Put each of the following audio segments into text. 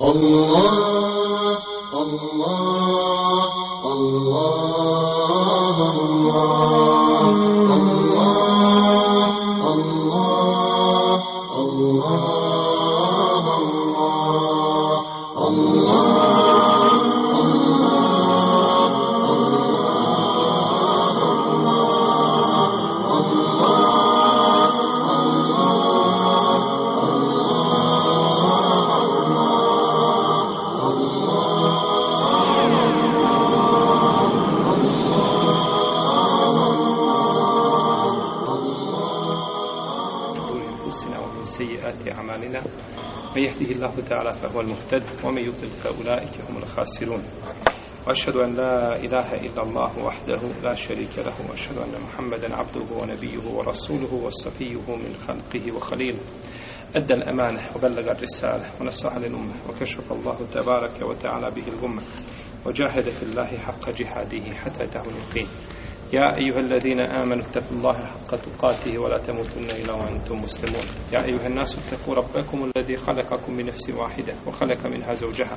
الله الله الله الله تعالى فهو المهتد ومن يضلل فأولئك هم الخاسرون. وأشهد أن لا إله إلا الله وحده لا شريك له وأشهد أن محمدا عبده ونبيه ورسوله وصفيه من خلقه وخليله. أدى الأمانة وبلغ الرسالة ونصح للأمة وكشف الله تبارك وتعالى به الأمة وجاهد في الله حق جهاده حتى أتاه اليقين. يا أيها الذين آمنوا اتقوا الله حق تقاته ولا تموتن إلا وأنتم مسلمون. يا أيها الناس اتقوا ربكم الذي خلقكم من نفس واحدة وخلق منها زوجها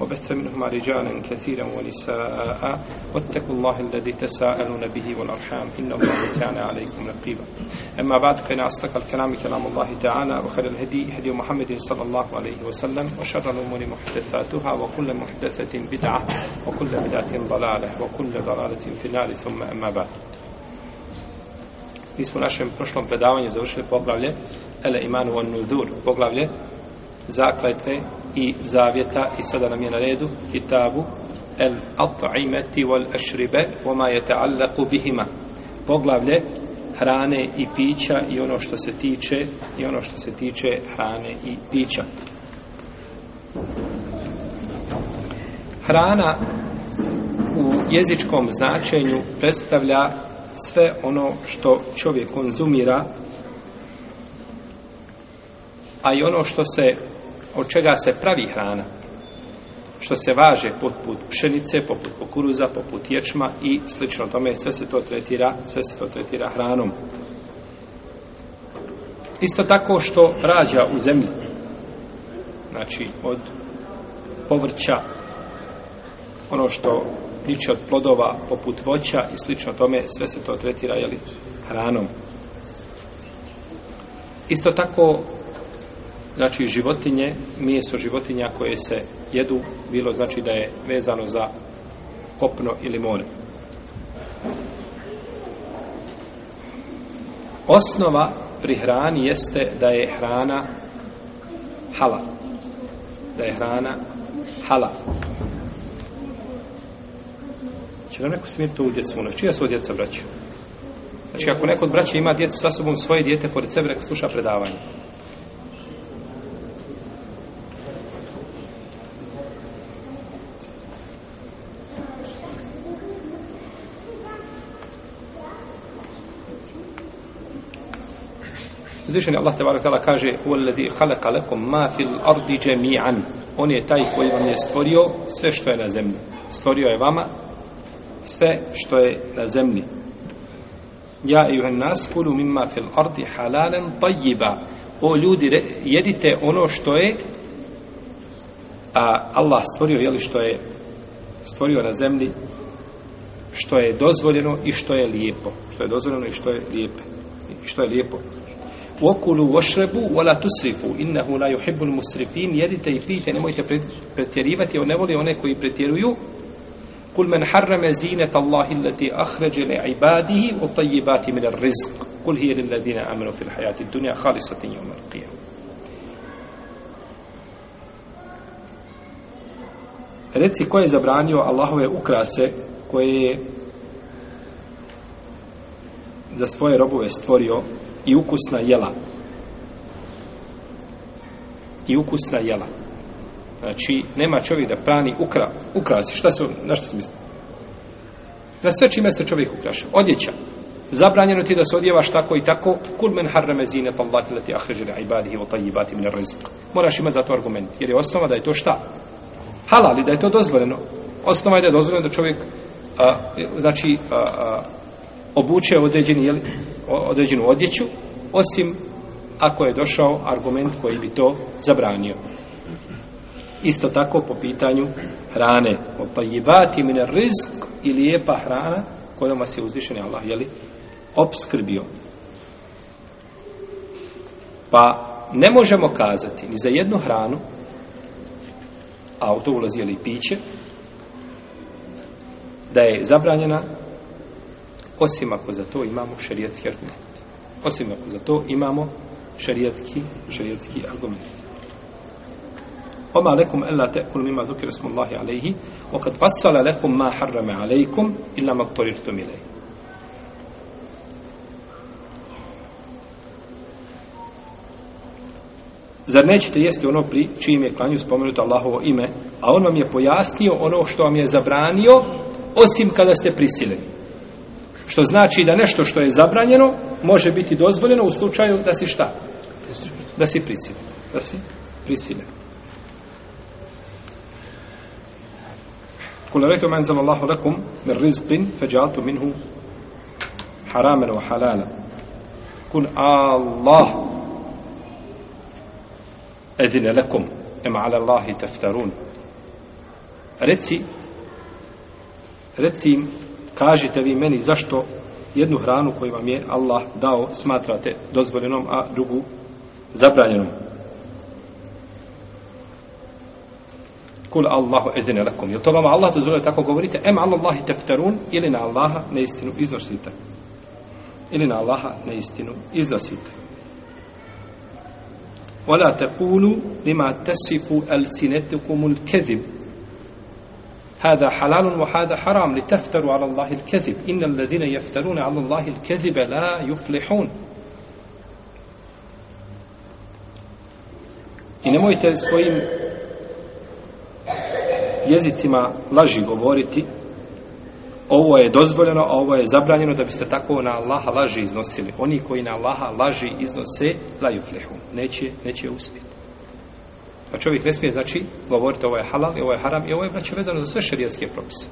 وبث منهما رجالا كثيرا ونساء. واتقوا الله الذي تساءلون به والأرحام. إن الله كان عليكم رقيبا. أما بعد فإن أصدق الكلام كلام الله تعالى وخير الهدي هدي محمد صلى الله عليه وسلم وشر الأمور محدثاتها وكل محدثة بدعة وكل بدعة ضلالة وكل ضلالة في النار. ثم أما Kaaba. Mi smo našem prošlom predavanju završili poglavlje Ele Imanu on Nudur, poglavlje zakletve i zavjeta i sada nam je na redu kitabu El At'imeti wal Ashribe vama je ta'allaku bihima poglavlje hrane i pića i ono što se tiče i ono što se tiče hrane i pića. Hrana u jezičkom značenju predstavlja sve ono što čovjek konzumira a i ono što se od čega se pravi hrana što se važe poput pšenice, poput kukuruza, poput ječma i slično tome sve se to tretira, sve se to tretira hranom. Isto tako što rađa u zemlji. Znači od povrća ono što piće od plodova poput voća i slično tome sve se to tretira jeli, hranom. Isto tako znači životinje, meso životinja koje se jedu, bilo znači da je vezano za kopno ili more. Osnova pri hrani jeste da je hrana halal. Da je hrana halal. Će nam neko smiriti ovu djecu unoć? Čija su djeca braća? Znači, ako neko od braća ima djecu sa sobom svoje djete pored sebe, neko sluša predavanje. Uzvišeni Allah tebara barakala kaže Uvalladhi khalaqa lakum ma fil ardi jami'an On je taj koji vam je stvorio sve što je na zemlji. Stvorio je vama sve što je na zemlji. Ja i nas kulu mimma fil ardi halalan tayyiba. O ljudi, jedite ono što je a Allah stvorio, jeli što je stvorio na zemlji što je dozvoljeno i što je lijepo. Što je dozvoljeno i što je lijepo. I što je lijepo. Okulu vošrebu wala tusrifu innahu la yuhibbul musrifin jedite i pijte nemojte pretjerivati on ne voli one koji pretjeruju Kul men harrame قل من حرم زينة الله التي أخرج لعباده وطيبات من الرزق قل هي للذين آمنوا في الحياة الدنيا خالصة يوم القيامة Reci ko je zabranio Allahove ukrase koje je za svoje robove stvorio i ukusna jela. I ukusna jela. Znači, nema čovjek da prani ukra, ukrasi. Šta se, na što se misli? Na sve čime se čovjek ukraša. Odjeća. Zabranjeno ti da se odjevaš tako i tako. Kul men harrame zine pa Allahi lati ahređene ibadihi wa tajibati min rizq. Moraš imati za to argument. Jer je osnova da je to šta? Halal i da je to dozvoljeno. Osnova je da je dozvoljeno da čovjek a, znači a, a, obuče određeni, jeli, određenu odjeću, osim ako je došao argument koji bi to zabranio. Isto tako po pitanju hrane. Pa tajibati mine rizk i lijepa hrana kojom vas je uzvišeni Allah, jeli, obskrbio. Pa ne možemo kazati ni za jednu hranu, a u to ulazi jeli piće, da je zabranjena osim ako za to imamo šerijetski argument. Osim ako za to imamo šerijetski, šerijetski argument. وما لكم ألا تأكلوا مما ذكر اسم الله عليه وقد فصل لكم ما حرم عليكم إلا ما اضطررتم إليه Zar nećete jesti ono pri čijim je klanju spomenuto Allahovo ime, a on vam je pojasnio ono što vam je zabranio, osim kada ste prisiljeni. Što znači da nešto što je zabranjeno može biti dozvoljeno u slučaju da si šta? Da si prisiljen. Da si prisiljen. قل رأيت ما lakum min rizqin من minhu فجعلت wa حراما وحلالا. Allah الله. أذن لكم ala على الله تفترون. رتسي رتسي كاجت في مني زشتو jednu hranu koju vam je Allah dao smatrate dozvoljenom, a drugu zabranjenom. Kul Allahu ezine lakum. Jel to vama Allah dozvolio tako govorite? Em Allahi teftarun ili na Allaha neistinu iznosite. Ili na Allaha neistinu iznosite. ولا تقولوا لما تصف ألسنتكم الكذب هذا حلال وهذا حرام لتفتروا على الله الكذب إن الذين يفترون على الله الكذب لا يفلحون I nemojte svojim jezicima laži govoriti ovo je dozvoljeno, a ovo je zabranjeno da biste tako na Allaha laži iznosili. Oni koji na Allaha laži iznose, laju flehu. Neće, neće uspjeti. Pa čovjek ne smije, znači, govoriti ovo je halal i ovo je haram i ovo je, znači, vezano za sve šarijetske propise.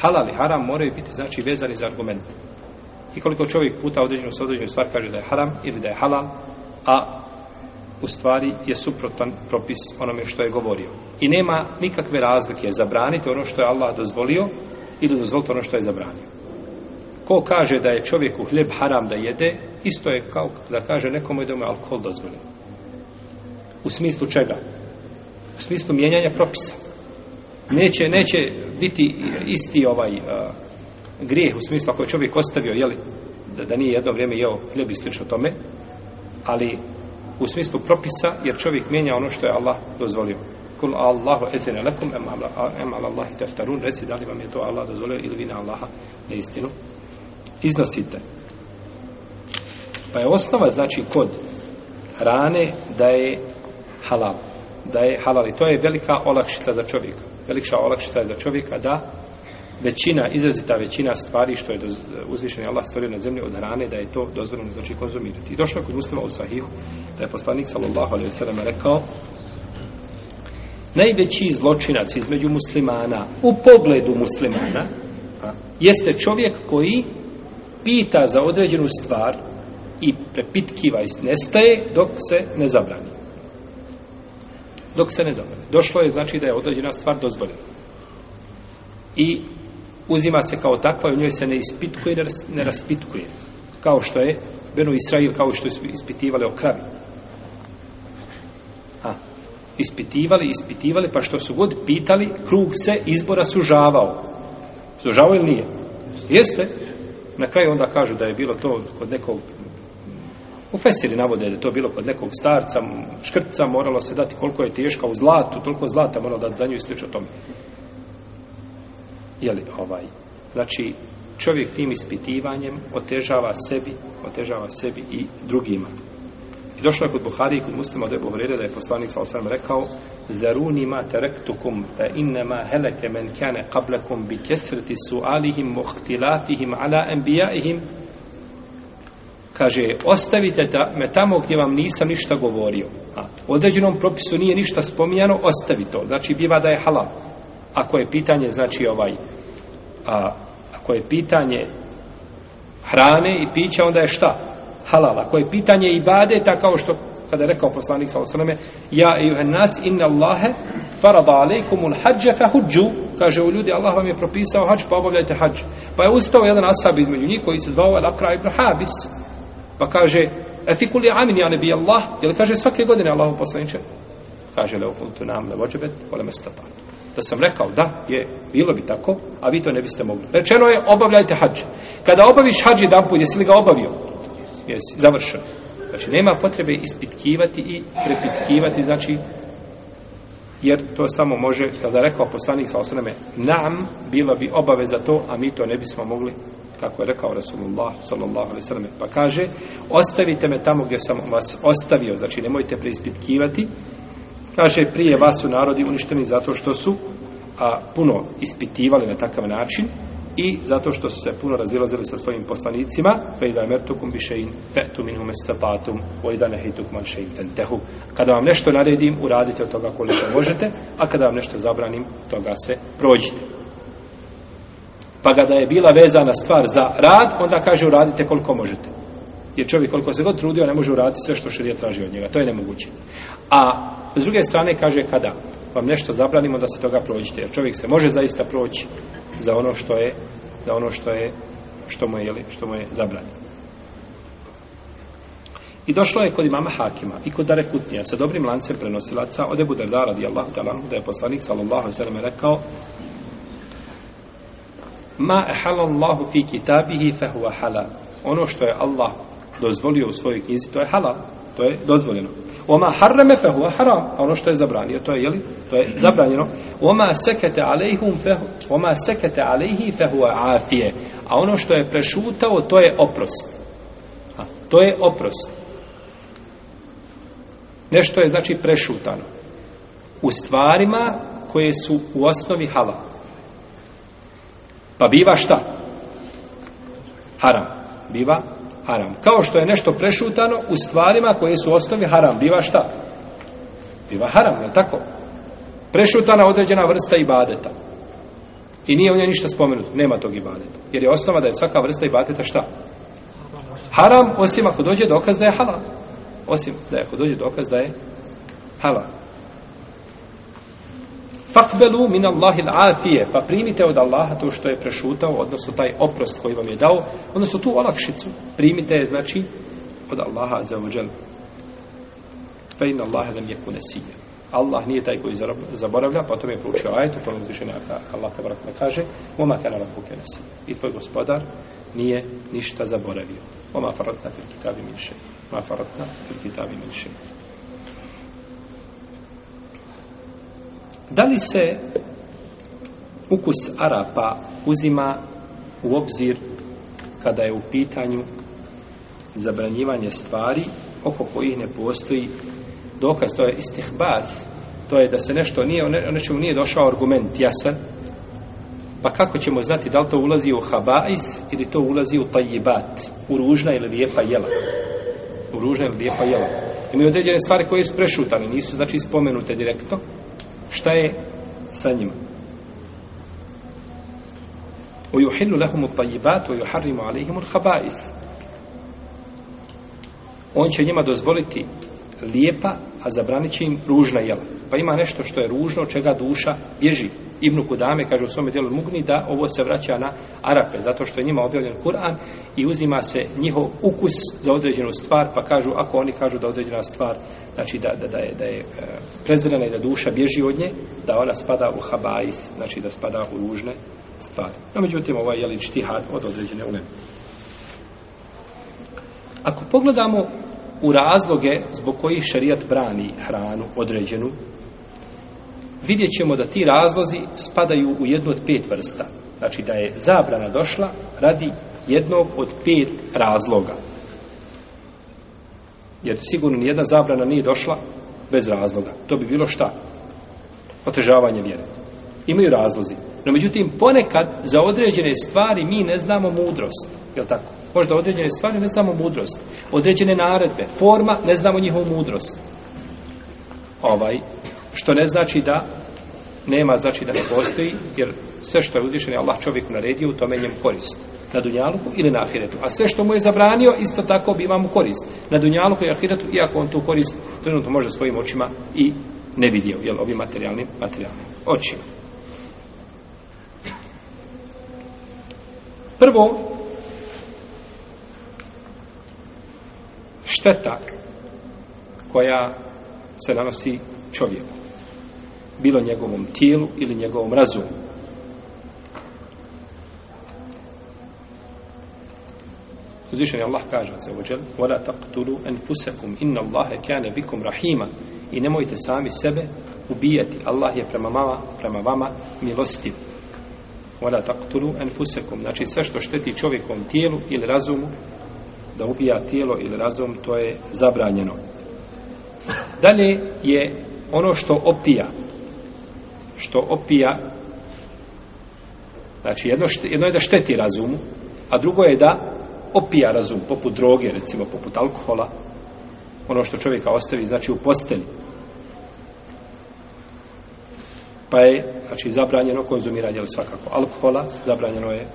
Halal i haram moraju biti, znači, vezani za argument. I koliko čovjek puta određenu sa određenu stvar kaže da je haram ili da je halal, a u stvari je suprotan propis onome što je govorio. I nema nikakve razlike zabraniti ono što je Allah dozvolio ili dozvoliti ono što je zabranio. Ko kaže da je čovjeku hljeb haram da jede, isto je kao da kaže nekomu da mu je alkohol dozvolio. U smislu čega? U smislu mijenjanja propisa. Neće, neće biti isti ovaj uh, grijeh u smislu ako je čovjek ostavio, jeli, da, da nije jedno vrijeme jeo hljeb i slično tome, ali u smislu propisa, jer čovjek mijenja ono što je Allah dozvolio. Kul Allahu ezine lekum em ala, Allahi teftarun, reci da li vam je to Allah dozvolio ili vi na Allaha neistinu iznosite. Pa je osnova, znači, kod hrane da je halal. Da je halal. I to je velika olakšica za čovjeka. Velika olakšica je za čovjeka da većina, izrazita većina stvari što je uzvišen Allah stvorio na zemlji od hrane, da je to dozvoljeno znači konzumirati. I došlo je kod muslima u sahihu, da je poslanik sallallahu alaihi sallam rekao najveći zločinac između muslimana u pogledu muslimana a, jeste čovjek koji pita za određenu stvar i prepitkiva i nestaje dok se ne zabrani. Dok se ne zabrani. Došlo je znači da je određena stvar dozvoljena. I uzima se kao takva i u njoj se ne ispitkuje, ne raspitkuje. Kao što je Benu Israil, kao što su ispitivali o kravi. A, ispitivali, ispitivali, pa što su god pitali, krug se izbora sužavao. Sužavao ili nije? Jeste. Na kraju onda kažu da je bilo to kod nekog U Fesili navode da je to bilo kod nekog starca, škrtca, moralo se dati koliko je teška u zlatu, toliko zlata moralo dati za nju i slično tome jeli, ovaj, znači, čovjek tim ispitivanjem otežava sebi, otežava sebi i drugima. I došlo je kod Buhari i kod muslima da je Buhrere da je poslanik sa osram rekao Zaruni ma terektukum fa innama heleke men kane qablakum bi kesreti sualihim muhtilafihim ala enbijaihim kaže, ostavite ta, me tamo gdje vam nisam ništa govorio. A, u određenom propisu nije ništa spominjano, ostavi to. Znači, biva da je halal ako je pitanje znači ovaj a, ako je pitanje hrane i pića onda je šta? Halal. Ako je pitanje ibadeta kao što kada je rekao poslanik sa osrame, ja ejuhan nas inna Allahe farada alejkumul hađe fe huđu, kaže u ljudi Allah vam je propisao hađ, pa obavljajte hađ. pa je ustao jedan ashab između njih koji se zvao El Akra ibn Habis. Pa kaže e fi kulli amin ja nebi Allah. Jer kaže svake godine Allahu poslaniče, kaže leo ukuntu nam le vođebet ole mestata da sam rekao da je bilo bi tako a vi to ne biste mogli. Rečeno je obavljajte hadž kada obaviš hađ jedan put jesi li ga obavio? Jesi završen znači nema potrebe ispitkivati i prepitkivati znači jer to samo može, kada je rekao poslanik sa osaname, nam bila bi obaveza to, a mi to ne bismo mogli, kako je rekao Rasulullah sallallahu alaihi sallam, pa kaže, ostavite me tamo gdje sam vas ostavio, znači nemojte preispitkivati, kaže, prije vas su narodi uništeni zato što su a, puno ispitivali na takav način, i zato što su se puno razilazili sa svojim poslanicima fe idha mertukum bi šein fe'tu minhum estatatum o idha nehitukum an šein fentehu kada vam nešto naredim uradite od toga koliko možete a kada vam nešto zabranim toga se prođite. Pa kada je bila vezana stvar za rad onda kaže uradite koliko možete jer čovjek koliko se god trudio ne može uraditi sve što širije traži od njega to je nemoguće a s druge strane kaže kada vam nešto zabranimo da se toga prođite jer čovjek se može zaista proći za ono što je za ono što je što mu je jeli, što mu je zabranjeno. I došlo je kod imama Hakima i kod Dare Kutnija sa dobrim lancem prenosilaca od Ebu Darda radijallahu ta'ala da je poslanik sallallahu sallam rekao Ma ehalallahu fi kitabihi fehuva halal. Ono što je Allah dozvolio u svojoj knjizi, to je halal. To je dozvoljeno. Oma harrame fe huwa haram. A ono što je zabranio, to je, jeli? To je zabranjeno. Oma sekete alejhum fe Oma sekete alejhi fe huwa afije. A ono što je prešutao, to je oprost. A, to je oprost. Nešto je, znači, prešutano. U stvarima koje su u osnovi halal. Pa biva šta? Haram. Biva haram. Kao što je nešto prešutano u stvarima koje su osnovi haram. Biva šta? Biva haram, je tako? Prešutana određena vrsta ibadeta. I nije u njoj ništa spomenuto. Nema tog ibadeta. Jer je osnova da je svaka vrsta ibadeta šta? Haram, osim ako dođe dokaz da je halal. Osim da je ako dođe dokaz da je halal. Fakbelu min Allahil afije, pa primite od Allaha to što je prešutao, odnosno taj oprost koji vam je dao, odnosno tu olakšicu, primite je, znači, od Allaha za ođel. Fe in Allahe lam jeku nesije. Allah nije taj koji zaboravlja, pa potom je proučio ajetu, potom je uzvišenja, Allah te barak kaže, oma kana la buke. I tvoj gospodar nije ništa zaboravio. Oma faratna fil kitabi min še. Oma faratna fil kitabi min še. Da li se ukus Arapa uzima u obzir kada je u pitanju zabranjivanje stvari oko kojih ne postoji dokaz, to je istihbad, to je da se nešto nije, o nečemu nije došao argument jasan, pa kako ćemo znati da li to ulazi u habais ili to ulazi u tajibat, u ružna ili lijepa jela. U ružna ili lijepa jela. Imaju određene stvari koje su prešutane, nisu znači spomenute direktno, šta je sa njima? ويحل لهم الطيبات ويحرم عليهم الخبائث on će njima dozvoliti lijepa a zabraniće im ružna jela. Pa ima nešto što je ružno od čega duša bježi. Ibn Kudame kaže u svome djelu Mugni da ovo se vraća na Arape zato što je njima objavljen Kur'an i uzima se njihov ukus za određenu stvar pa kažu ako oni kažu da određena stvar znači da, da, da je, da je prezrena prezirana i da duša bježi od nje da ona spada u habais znači da spada u ružne stvari. No međutim ovaj je li čtihad od određene uleme. Ako pogledamo u razloge zbog kojih šarijat brani hranu određenu vidjet ćemo da ti razlozi spadaju u jednu od pet vrsta. Znači da je zabrana došla radi jednog od pet razloga. Jer sigurno nijedna zabrana nije došla bez razloga. To bi bilo šta? Otežavanje vjere. Imaju razlozi. No međutim, ponekad za određene stvari mi ne znamo mudrost. Je tako? Možda određene stvari ne znamo mudrost. Određene naredbe, forma, ne znamo njihovu mudrost. Ovaj, što ne znači da nema znači da ne postoji, jer sve što je uzvišen je Allah čovjeku naredio, u tome njemu korist. Na dunjaluku ili na ahiretu. A sve što mu je zabranio, isto tako bi mu korist. Na dunjaluku i ahiretu, iako on tu korist trenutno može svojim očima i ne vidio, jel, ovim materijalnim, materijalnim očima. Prvo, šteta koja se nanosi čovjeku Bilo njegovom tijelu ili njegovom razumu. Uzvišen je Allah kaže za ovođel وَلَا تَقْتُلُوا أَنفُسَكُمْ إِنَّ اللَّهَ كَانَ بِكُمْ رَحِيمًا I nemojte sami sebe ubijati. Allah je prema vama, prema vama milostiv. وَلَا تَقْتُلُوا أَنفُسَكُمْ Znači sve što šteti čovjekom tijelu ili razumu, da ubija tijelo ili razum, to je zabranjeno. Dalje je ono što opija. Što opija znači jedno, šte, jedno je da šteti razumu, a drugo je da opija razum, poput droge, recimo poput alkohola, ono što čovjeka ostavi, znači u postelji Pa je, znači, zabranjeno konzumiranje, ali svakako alkohola, zabranjeno je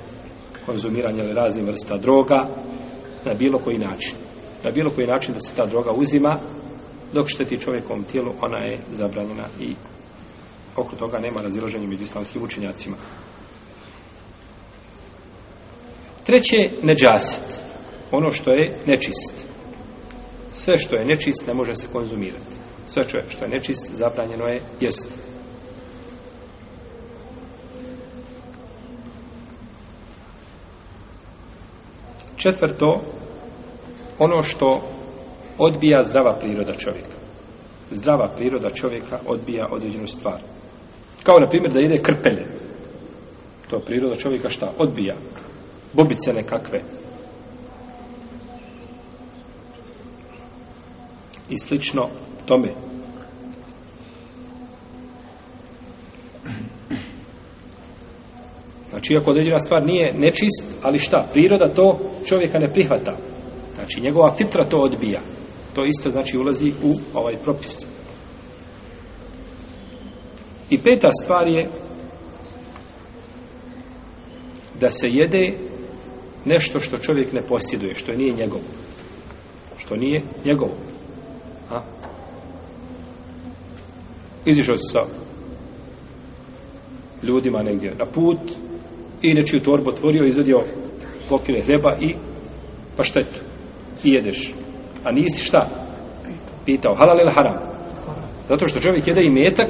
konzumiranje ali raznih vrsta droga, na bilo koji način. Na bilo koji način da se ta droga uzima, dok šteti čovjekom tijelu, ona je zabranjena i oko toga nema razilaženja među islamskim učenjacima. Treće, neđaset. Ono što je nečist. Sve što je nečist ne može se konzumirati. Sve što je nečist zabranjeno je jesti. Četvrto, ono što odbija zdrava priroda čovjeka. Zdrava priroda čovjeka odbija određenu stvar. Kao, na primjer, da jede krpelje. To priroda čovjeka šta? Odbija. Bobice nekakve. I slično tome. Znači, iako određena stvar nije nečist, ali šta? Priroda to čovjeka ne prihvata. Znači, njegova fitra to odbija. To isto, znači, ulazi u ovaj propis. I peta stvar je da se jede nešto što čovjek ne posjeduje, što nije njegov. Što nije njegov. A? Izišao se sa ljudima negdje na put i nečiju torbu otvorio, izvedio pokile hljeba i paštetu. I jedeš. A nisi šta? Pitao, halal ili haram? Zato što čovjek jede i metak,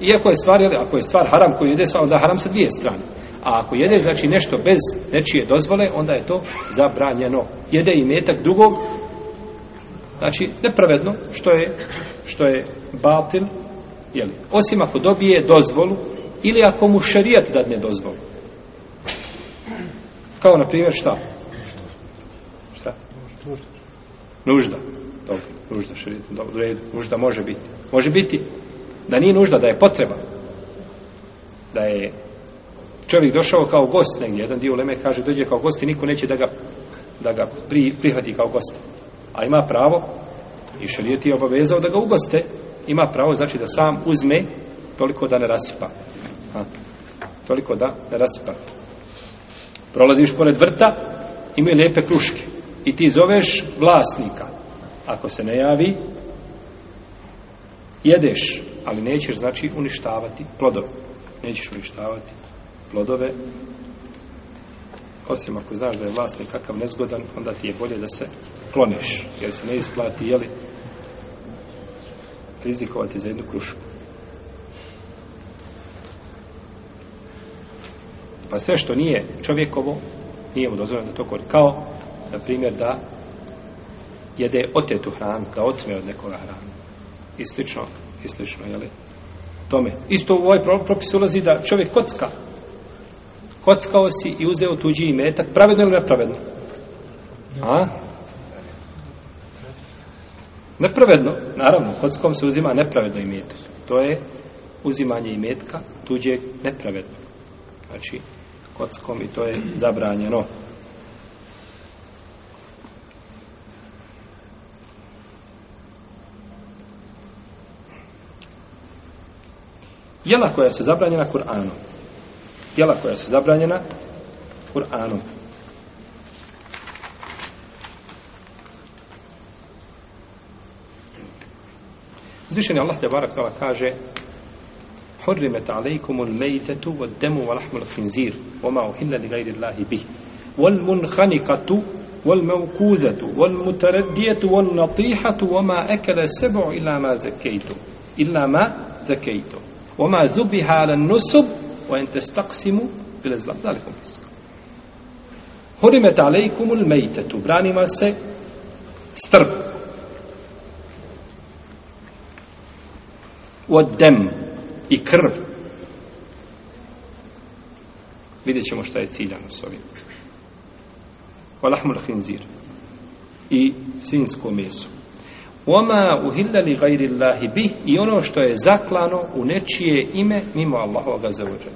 iako je stvar, ako je stvar haram koji jede, onda haram sa dvije strane. A ako jede, znači nešto bez nečije dozvole, onda je to zabranjeno. Jede i metak drugog, znači nepravedno, što je, što je batil, jeli, osim ako dobije dozvolu, ili ako mu šarijat dadne dozvolu. Kao, na primjer, šta? Šta? Nužda. Dobro, nužda, šarijat, dobro, redu, nužda može biti. Može biti da nije nužda, da je potreba. Da je čovjek došao kao gost negdje, jedan dio Leme kaže dođe kao gost i niko neće da ga, da ga pri, prihvati kao gost. A ima pravo, i šarijet je obavezao da ga ugoste, ima pravo znači da sam uzme toliko da ne rasipa. Ha. Toliko da ne rasipa. Prolaziš pored vrta, imaju lijepe kruške. I ti zoveš vlasnika. Ako se ne javi, jedeš, ali nećeš znači uništavati plodove. Nećeš uništavati plodove. Osim ako znaš da je vlasnik kakav nezgodan onda ti je bolje da se kloniš jer se ne isplati jeli rizikovati za jednu krušku. Pa sve što nije čovjekovo nije mu dozvoljeno da to koristi kao na primjer da jede otetu hranu da otme od nekoga hranu. I slično i slično jeli tome isto u ovaj propis ulazi da čovjek kocka kockao si i uzeo tuđi imetak, pravedno ili nepravedno? A? Nepravedno, naravno, kockom se uzima nepravedno imetak. To je uzimanje imetka tuđeg nepravedno. Znači, kockom i to je zabranjeno. Jela koja su zabranjena Kur'anom. Jela koja su zabranjena Kur'anom. Zvišeni Allah te barak tala kaže حرمت عليكم الميتة والدم ولحم الخنزير وما أهل لغير الله به والمنخنقة والموكوذة والمتردية والنطيحة وما أكل السبع إلا ما زكيتم إلا ما زكيتم وَمَا زُبِهَا لَنُّسُبْ وَاِنْ تَسْتَقْسِمُ بِلَ زْلَبْ ذَلِكُمْ فِسْكُ هُرِمَتَ عَلَيْكُمُ الْمَيْتَةُ Branima se strb. وَدَّمْ i krv. Vidjet ćemo šta je ciljano s ovim. وَلَحْمُ الْخِنْزِيرُ i svinsko meso. Oma أُهِلَّ لِغَيْرِ gajri Allahi bih i ono što je zaklano u nečije ime mimo Allahovoga zauđa.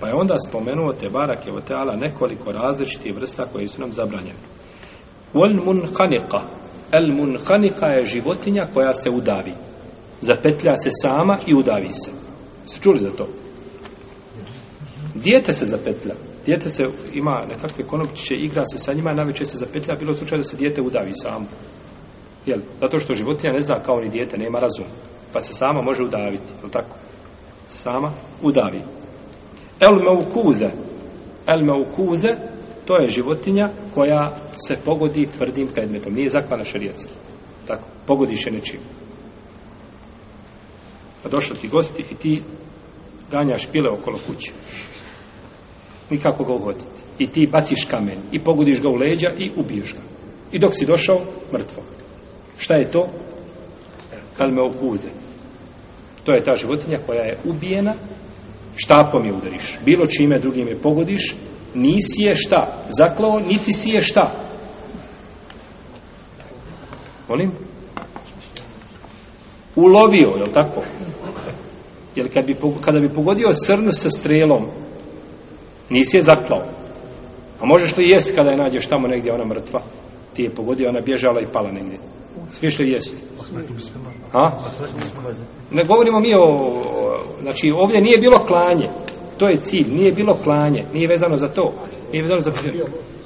Pa je onda spomenuo te barake o teala nekoliko različitih vrsta koje su nam zabranjene. Wal munkhaniqa. El munkhaniqa je životinja koja se udavi. Zapetlja se sama i udavi se. Su čuli za to? Dijete se zapetlja. Dijete se ima nekakve konopčiće, igra se sa njima, najveće se zapetlja, bilo slučaj da se dijete udavi samo. Jel? Zato što životinja ne zna kao ni dijete, nema razum. Pa se sama može udaviti, je tako? Sama udavi. El meukuze. El meukuze, to je životinja koja se pogodi tvrdim predmetom. Nije zakvana šarijetski. Tako, pogodiš je nečim. Pa došli ti gosti i ti ganjaš pile okolo kuće nikako ga uhvatiti. I ti baciš kamen i pogodiš ga u leđa i ubiješ ga. I dok si došao, mrtvo. Šta je to? Kalme okuze. To je ta životinja koja je ubijena, štapom je udariš. Bilo čime drugim je pogodiš, nisi je šta? Zaklao, niti si je šta? Molim? Ulovio, je li tako? Jer kad bi, kada bi pogodio srnu sa strelom, Nisi je zaklao. A možeš li jest kada je nađeš tamo negdje ona mrtva? Ti je pogodio, ona bježala i pala negdje. Smiješ li jest? A? Ne govorimo mi o... Znači, ovdje nije bilo klanje. To je cilj. Nije bilo klanje. Nije vezano za to. Nije vezano za...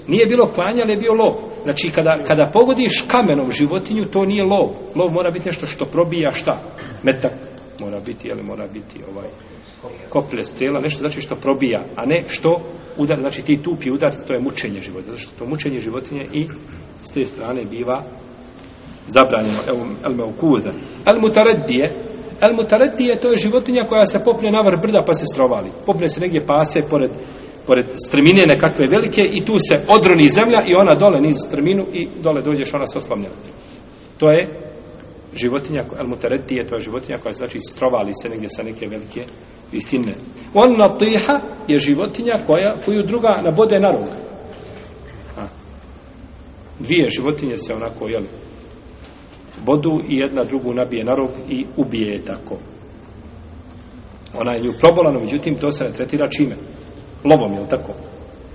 Nije bilo klanje, ali je bio lov. Znači, kada, kada pogodiš kamenom životinju, to nije lov. Lov mora biti nešto što probija šta? Metak mora biti, ali mora biti ovaj koplje strela, nešto znači što probija, a ne što udar, znači ti tupi udar, to je mučenje životinje, zato što to mučenje životinje i s te strane biva zabranjeno, el me ukuza. El mutareddije, el mutareddije to je životinja koja se popne na vrh brda pa se strovali. Popne se negdje pase pored, pored strmine nekakve velike i tu se odroni zemlja i ona dole niz strminu i dole dođeš ona se oslavljena. To je životinja, el mutareddije, to je životinja koja znači strovali se negdje sa neke velike visine. On natiha je životinja koja, koju druga nabode na rog. A. Dvije životinje se onako, jel, bodu i jedna drugu nabije na rog i ubije je tako. Ona je nju probolano, međutim, to se ne tretira čime? Lovom, jel tako?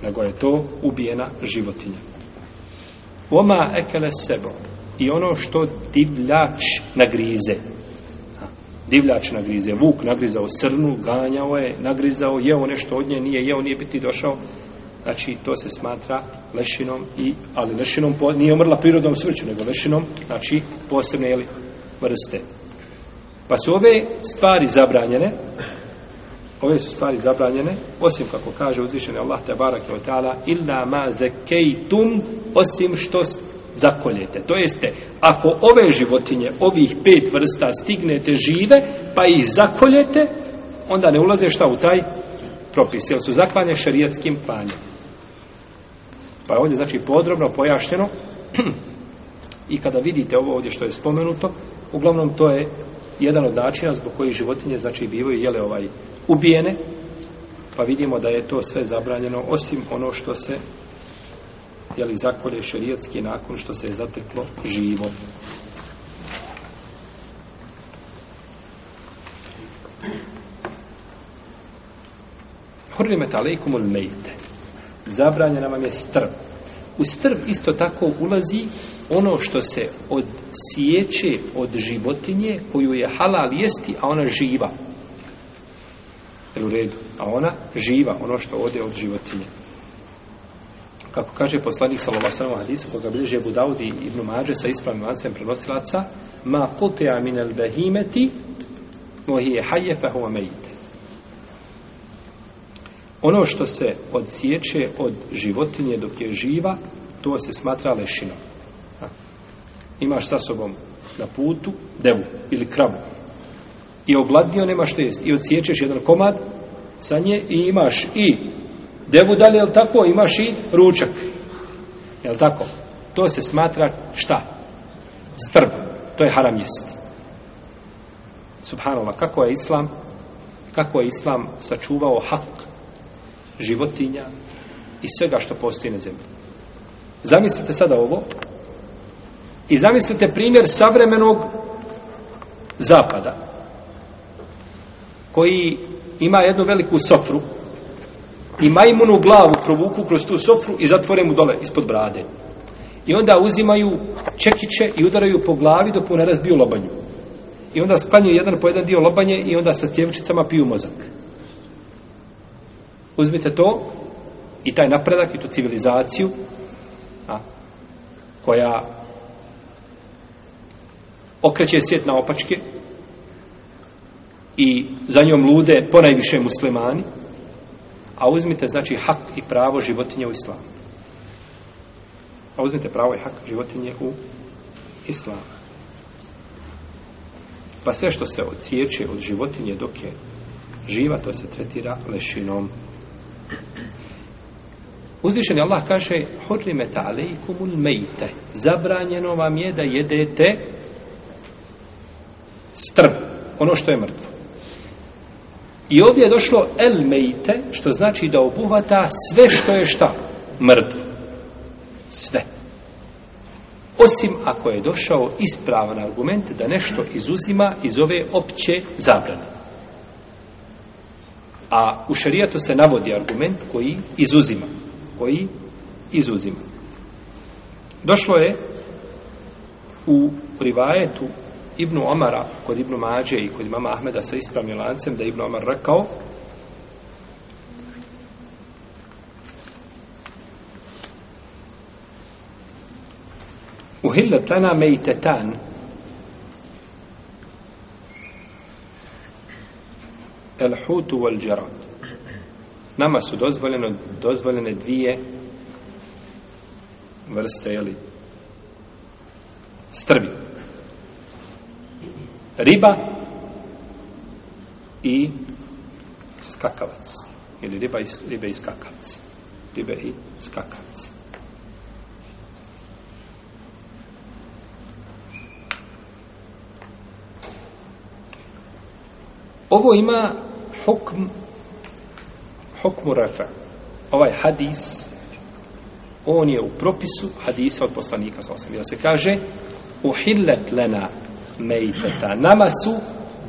Nego je to ubijena životinja. Oma ekele sebo. I ono što divljač nagrize divljač nagrize, vuk nagrizao srnu, ganjao je, nagrizao, jeo nešto od nje, nije jeo, nije biti došao. Znači, to se smatra lešinom, i, ali lešinom po, nije umrla prirodnom smrću, nego lešinom, znači, posebne jeli, vrste. Pa su ove stvari zabranjene, ove su stvari zabranjene, osim kako kaže uzvišeni Allah te barake o ta'ala, illa ma zekejtum, osim što zakoljete. To jeste, ako ove životinje, ovih pet vrsta stignete žive, pa ih zakoljete, onda ne ulaze šta u taj propis, jer su zaklanje šarijatskim klanjem. Pa je ovdje znači podrobno pojašnjeno i kada vidite ovo ovdje što je spomenuto, uglavnom to je jedan od načina zbog koji životinje znači bivaju jele ovaj ubijene, pa vidimo da je to sve zabranjeno osim ono što se jeli, zakolje šerijetski nakon što se je zateklo živo. Hurrimet alejkumul mejte. Zabranjena vam je strb. U strb isto tako ulazi ono što se od sjeće od životinje koju je halal jesti, a ona živa. Jel u redu? A ona živa, ono što ode od životinje. Kako kaže poslanik sallallahu alejhi ve sellem koga bliže Abu Daud i Ibn Mađe sa ispravnim lancem prenosilaca, ma quti'a min al-bahimati wa hiya hayya fa huwa mayt. Ono što se odsječe od životinje dok je živa, to se smatra lešinom. Ha. Imaš sa sobom na putu devu ili kravu. I ogladnio nema što jest. I odsječeš jedan komad sa nje i imaš i devu dalje, jel tako? Imaš i ručak. Jel tako? To se smatra šta? Strb. To je haram jest. Subhanallah, kako je islam kako je islam sačuvao hak životinja i svega što postoji na zemlji. Zamislite sada ovo i zamislite primjer savremenog zapada koji ima jednu veliku sofru i majmunu glavu provuku kroz tu sofru i zatvore mu dole ispod brade. I onda uzimaju čekiće i udaraju po glavi dok mu ne razbiju lobanju. I onda sklanjuju jedan po jedan dio lobanje i onda sa cjevčicama piju mozak. Uzmite to i taj napredak i tu civilizaciju a, koja okreće svijet na opačke i za njom lude ponajviše muslimani a uzmite znači hak i pravo životinje u islamu. A uzmite pravo i hak životinje u islamu. Pa sve što se odsjeće od životinje dok je živa to se tretira lešinom. Uzvišen Allah kaže Hurrimeta alejkumul mejte. Zabranjeno vam je da jedete strv, ono što je mrtvo. I ovdje je došlo el meite, što znači da obuhvata sve što je šta? Mrtvo. Sve. Osim ako je došao ispravan argument da nešto izuzima iz ove opće zabrane. A u šarijatu se navodi argument koji izuzima. Koji izuzima. Došlo je u privajetu Ibnu Omara kod Ibnu Mađe i kod mama Ahmeda sa ispravnim lancem da Ibnu Omar rekao Uhillet lana mejtetan. El hutu wal džerad nama su dozvoljeno dozvoljene dvije vrste jeli strvi riba i skakavac. Ili riba i, ribe i skakavac ribe i skakavac ovo ima hukm hukmu refa ovaj hadis on je u propisu hadisa od poslanika sa osam. Da se kaže uhillet lena mejteta. Nama su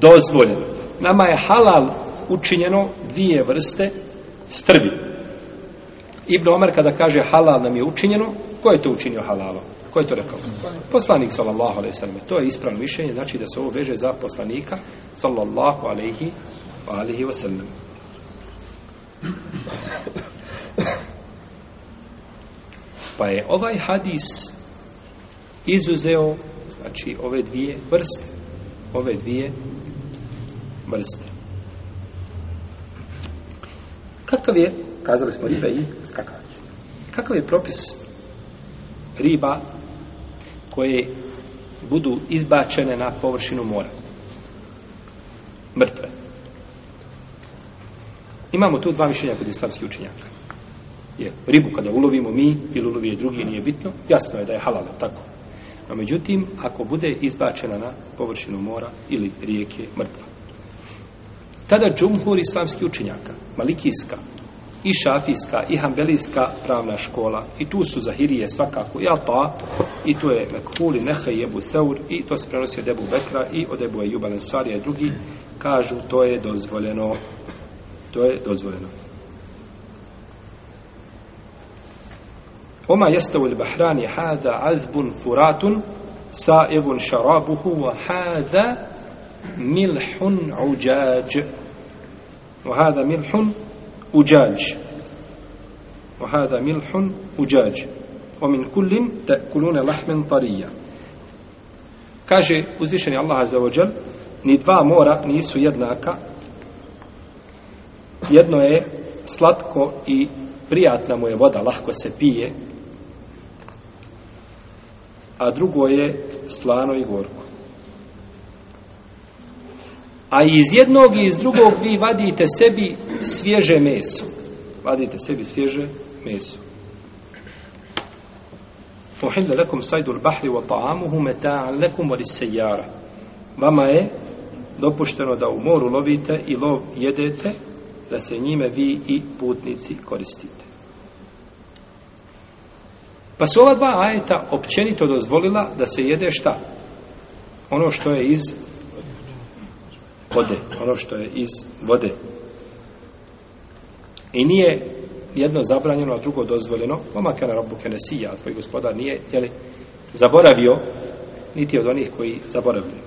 dozvoljeno. Nama je halal učinjeno dvije vrste strvi. Ibn Omer kada kaže halal nam je učinjeno, ko je to učinio halalom? Ko je to rekao? Poslanik sallallahu alejhi ve sellem. To je ispravno mišljenje, znači da se ovo veže za poslanika sallallahu alejhi wa alihi ve sellem. Pa je ovaj hadis izuzeo znači ove dvije vrste ove dvije vrste. Kakav je kazali smo riba i skakavac kakav je propis riba koje budu izbačene na površinu mora? Mrtve. Imamo tu dva mišljenja kod islamskih učenjaka. Je ribu kada ulovimo mi ili ulovi je drugi nije bitno. Jasno je da je halal tako A međutim, ako bude izbačena na površinu mora ili rijeke mrtva. Tada džumhur islamski učenjaka, malikijska, i šafijska, i hambelijska pravna škola, i tu su zahirije svakako, i Alpa, i tu je Mekhul, i Nehe, i Ebu Theur, i to se prenosi od Ebu Bekra, i od Ebu Ejuba Lensarija, i drugi, kažu, to je dozvoljeno. To je dozvoljeno. Oma jeste u bahrani hada azbun furatun saibun šarabuhu wa hada milhun uđađ. Wa hada milhun uđađ. Wa hada milhun uđađ. Wa min kullin ta'kuluna lahmen tarija. Kaže uzvišeni Allah Azza wa ni dva mora nisu jednaka. Jedno je slatko i prijatna mu je voda, lahko se pije, a drugo je slano i gorko. A iz jednog i iz drugog vi vadite sebi svježe meso. Vadite sebi svježe meso. Uhilla lakum sajdul bahri wa ta'amuhu meta'an lakum wa lissejara. Vama je dopušteno da u moru lovite i lov jedete, da se njime vi i putnici koristite. Pa su ova dva ajeta općenito dozvolila da se jede šta? Ono što je iz vode. Ono što je iz vode. I nije jedno zabranjeno, a drugo dozvoljeno. Oma kana rabu kenesija, a tvoj gospodar nije, jeli, zaboravio, niti od onih koji zaboravljaju.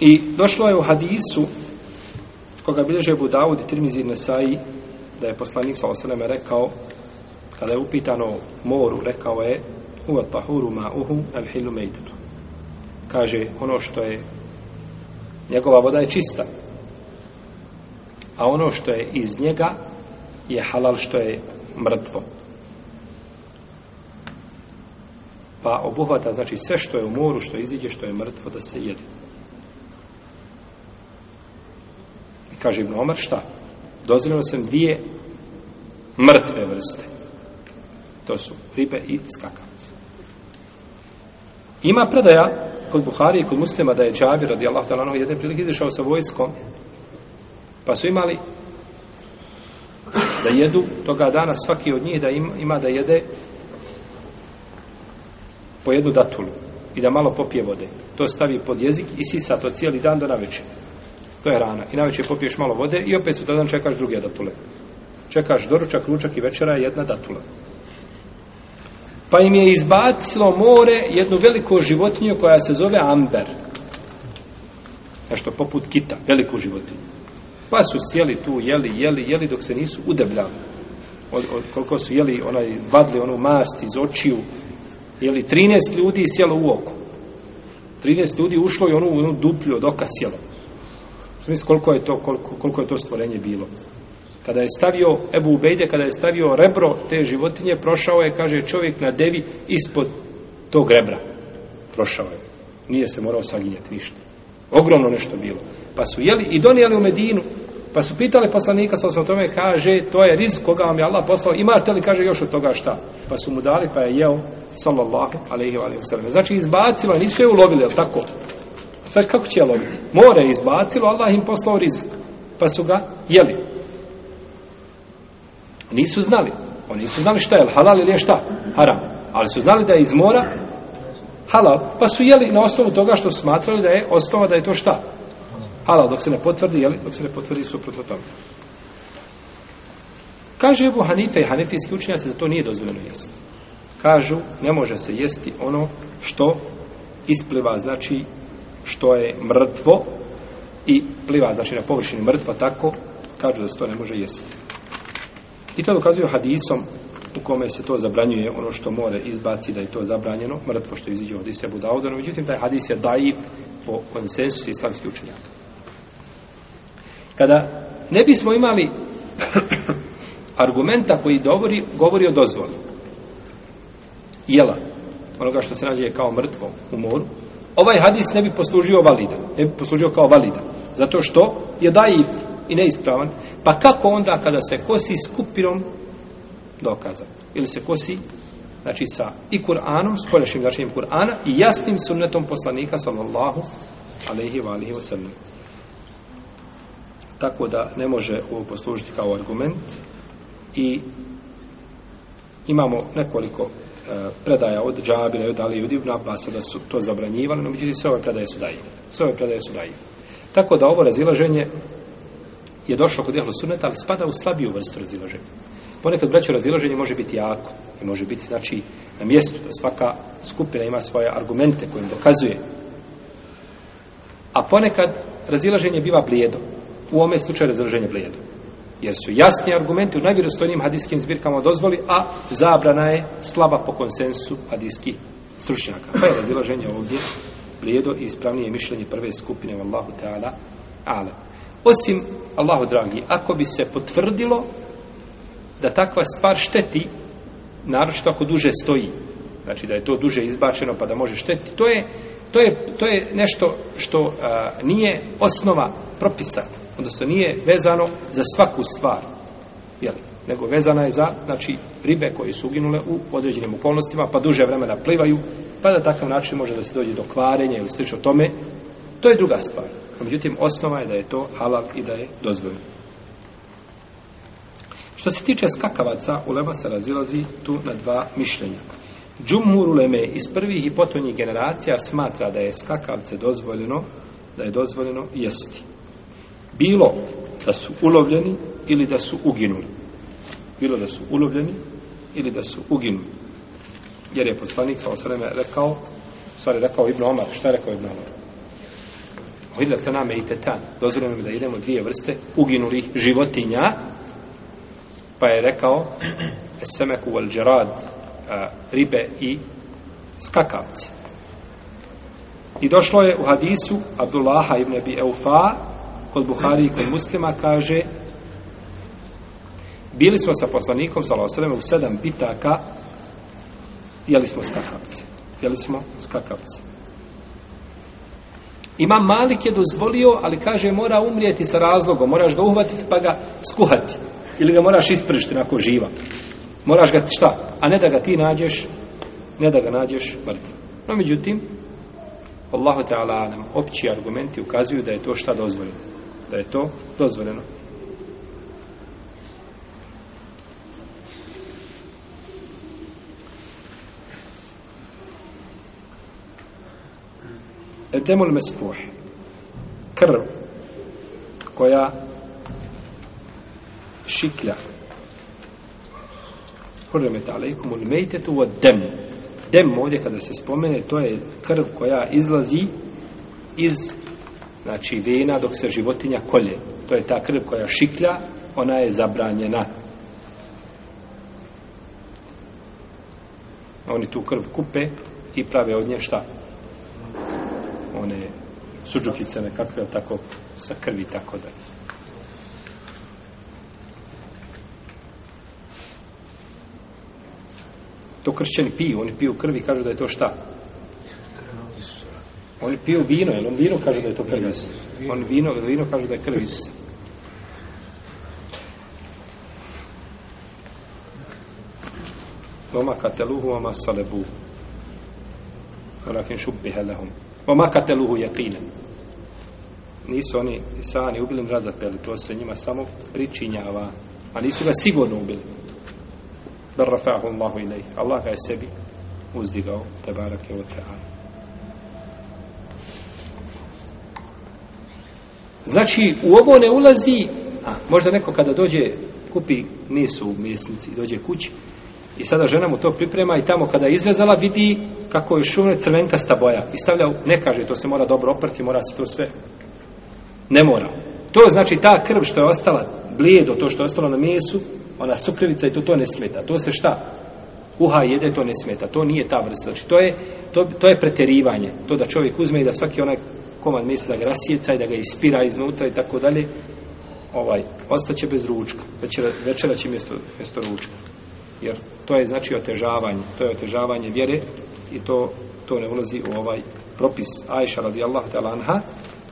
I došlo je u hadisu, koga bilježe Budavud i Tirmizi Nesaji, da je poslanik sa osaleme rekao, kada je upitano moru, rekao je, uva tahuru ma uhu, al hilu mejtetu. Kaže, ono što je, njegova voda je čista, a ono što je iz njega je halal što je mrtvo. Pa obuhvata, znači, sve što je u moru, što iziđe, što je mrtvo, da se jede. I kaže Ibn Omar, šta? Dozvoljeno sam dvije mrtve vrste. To su ribe i skakavci. Ima predaja kod Buhari i kod muslima da je Džabir radijallahu ta'ala anhu jedne prilike izašao sa vojskom pa su imali da jedu toga dana svaki od njih da ima, ima da jede po jednu datulu i da malo popije vode. To stavi pod jezik i sisa to cijeli dan do navečer. To je rana. I najveće popiješ malo vode i opet su dan čekaš druge datule. Čekaš doručak, ručak i večera je jedna datula. Pa im je izbacilo more jednu veliku životinju koja se zove amber. Nešto poput kita, veliku životinju. Pa su sjeli tu, jeli, jeli, jeli, dok se nisu udebljali. Od, od koliko su jeli, onaj, vadli onu mast iz očiju, jeli, 13 ljudi sjelo u oko. 13 ljudi ušlo i onu, onu duplju od oka sjelo. Mislim koliko je to, koliko, koliko je to stvorenje bilo. Kada je stavio Ebu Ubejde, kada je stavio rebro te životinje, prošao je, kaže čovjek na devi ispod tog rebra. Prošao je. Nije se morao saginjati ništa. Ogromno nešto bilo. Pa su jeli i donijeli u Medinu. Pa su pitali poslanika, sa o tome, kaže, to je rizik koga vam je Allah poslao. Imate li, kaže, još od toga šta? Pa su mu dali, pa je jeo, sallallahu alaihi wa sallam. Znači, izbacila, nisu je ulovili, jel tako? Sad, kako će je loviti? More je izbacilo, Allah im poslao rizik. Pa su ga jeli. Nisu znali. Oni nisu znali šta je halal ili je šta? Haram. Ali su znali da je iz mora halal. Pa su jeli na osnovu toga što su smatrali da je osnova da je to šta? Halal. Dok se ne potvrdi, jeli? Dok se ne potvrdi suprotno tome. Kaže Ebu Hanife i Hanefijski učenjaci da to nije dozvoljeno jesti. Kažu, ne može se jesti ono što ispliva, znači što je mrtvo i pliva, znači na površini mrtva, tako kažu da se to ne može jesti. I to dokazuju hadisom u kome se to zabranjuje, ono što more izbaci da je to zabranjeno, mrtvo što iziđe od Isra Budauda, no međutim taj hadis je daji po konsensusu islamskih učenjaka. Kada ne bismo imali argumenta koji govori, govori o dozvoli jela, onoga što se nađe kao mrtvo u moru, ovaj hadis ne bi poslužio validan, ne bi poslužio kao validan, zato što je daif i neispravan, pa kako onda kada se kosi skupinom dokaza? Ili se kosi znači sa i Kur'anom, s kolješnjim značenjem Kur'ana i jasnim sunnetom poslanika sallallahu alaihi wa alihi wa sallam. Tako da ne može ovo poslužiti kao argument i imamo nekoliko E, predaja od Džabira i od Ali i od Ibn Abbasa da su to zabranjivali, no međutim sve ove predaje su dajiv. Sve ove predaje su dajiv. Tako da ovo razilaženje je došlo kod jehlu sunneta, ali spada u slabiju vrstu razilaženja. Ponekad braćo razilaženje može biti jako i može biti znači na mjestu da svaka skupina ima svoje argumente kojim dokazuje. A ponekad razilaženje biva blijedo. U ome slučaju razilaženje blijedo. Jer su jasni argumenti u najvjerostojnijim hadijskim zbirkama dozvoli, a zabrana je slaba po konsensu hadijskih stručnjaka. Pa je razilaženje ovdje blijedo i ispravnije mišljenje prve skupine u Allahu Teala ale. Osim, Allahu dragi, ako bi se potvrdilo da takva stvar šteti, naročito ako duže stoji, znači da je to duže izbačeno pa da može štetiti, to je, to je, to je nešto što a, nije osnova propisa, odnosno nije vezano za svaku stvar, jel? nego vezana je za znači, ribe koje su uginule u određenim okolnostima, pa duže vremena plivaju, pa da takav način može da se dođe do kvarenja ili slično tome, to je druga stvar. Međutim, osnova je da je to halal i da je dozvoljeno. Što se tiče skakavaca, ulema se razilazi tu na dva mišljenja. Džumhur uleme iz prvih i potonjih generacija smatra da je skakavce dozvoljeno, da je dozvoljeno jesti. Bilo da su ulovljeni ili da su uginuli. Bilo da su ulovljeni ili da su uginuli. Jer je poslanik sa osreme rekao, stvari rekao Ibn Omar, šta je rekao Ibn Omar? Ohidla se name i tetan. Dozvoljeno mi da idemo dvije vrste uginulih životinja, pa je rekao esemeku wal džerad ribe i skakavci. I došlo je u hadisu Abdullaha ibn Abi Eufa kod Buhari i kod muslima kaže bili smo sa poslanikom sallallahu u sedam bitaka jeli smo skakavce. Jeli smo skakavce. Imam Malik je dozvolio, ali kaže mora umrijeti sa razlogom, moraš ga uhvatiti pa ga skuhati. Ili ga moraš ispržiti onako živa. Moraš ga šta? A ne da ga ti nađeš, ne da ga nađeš mrtvo. No međutim, Allahu Teala nam opći argumenti ukazuju da je to šta dozvoljeno. Da je to dozvoljeno. Edemul mesfuh. Krv koja šiklja. Hurrimet alaikum ul mejtetu od dem. Dem ovdje kada se spomene, to je krv koja izlazi iz znači vena dok se životinja kolje. To je ta krv koja šiklja, ona je zabranjena. Oni tu krv kupe i prave od nje šta? One suđukice nekakve, tako, sa krvi, tako da. To kršćani piju, oni piju krvi i kažu da je to šta? Oni piju vino, jer on vino kaže da je to krv Isusa. On vino, vino kaže da je krv Isusa. Voma kateluhu, voma salebu. Alakin šubbihe lehum. Voma kateluhu jakinen. Nisu oni sani ubili razapeli, to se njima samo pričinjava. A nisu ga sigurno ubili. Bar rafa'ahu Allahu ilaih. Allah ga je sebi uzdigao, tabarake wa ta'ala. Znači, u ovo ne ulazi, a, možda neko kada dođe, kupi nisu u mjesnici, dođe kući, i sada žena mu to priprema i tamo kada je izrezala vidi kako je šumne crvenkasta boja i stavlja, ne kaže, to se mora dobro oprati, mora se to sve, ne mora. To znači ta krv što je ostala blijedo, to što je ostalo na mesu, ona sukrivica i to to ne smeta. To se šta? Kuha jede, to ne smeta. To nije ta vrsta. Znači, to je, to, to je preterivanje. To da čovjek uzme i da svaki onaj komad mesa da ga rasjeca i da ga ispira iznutra i tako dalje, ovaj, ostaće bez ručka. Večera, večera će mjesto, mjesto ručka. Jer to je znači otežavanje. To je otežavanje vjere i to, to ne ulazi u ovaj propis Ajša radijallahu ta'ala anha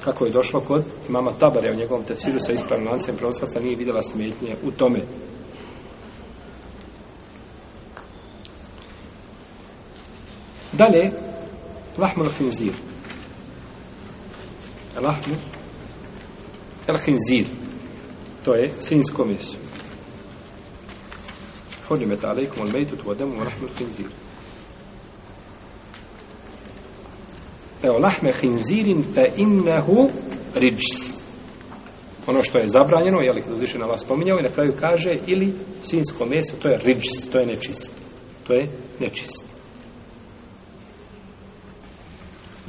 kako je došlo kod imama Tabare u njegovom tefsiru sa ispravnim lancem proslaca nije vidjela smetnje u tome. Dalje, lahmu l-hinzir. Lahmu l-hinzir. To je sinjsko meso. Hodimet alaikum al-mejtu tu vodemu lahmu l-hinzir. Evo, lahme hinzirin fe innehu riđs. Ono što je zabranjeno, je li kada uzvišeno vas spominjao, i na kraju kaže, ili sinjsko meso, to je riđs, to je nečist. To je nečist.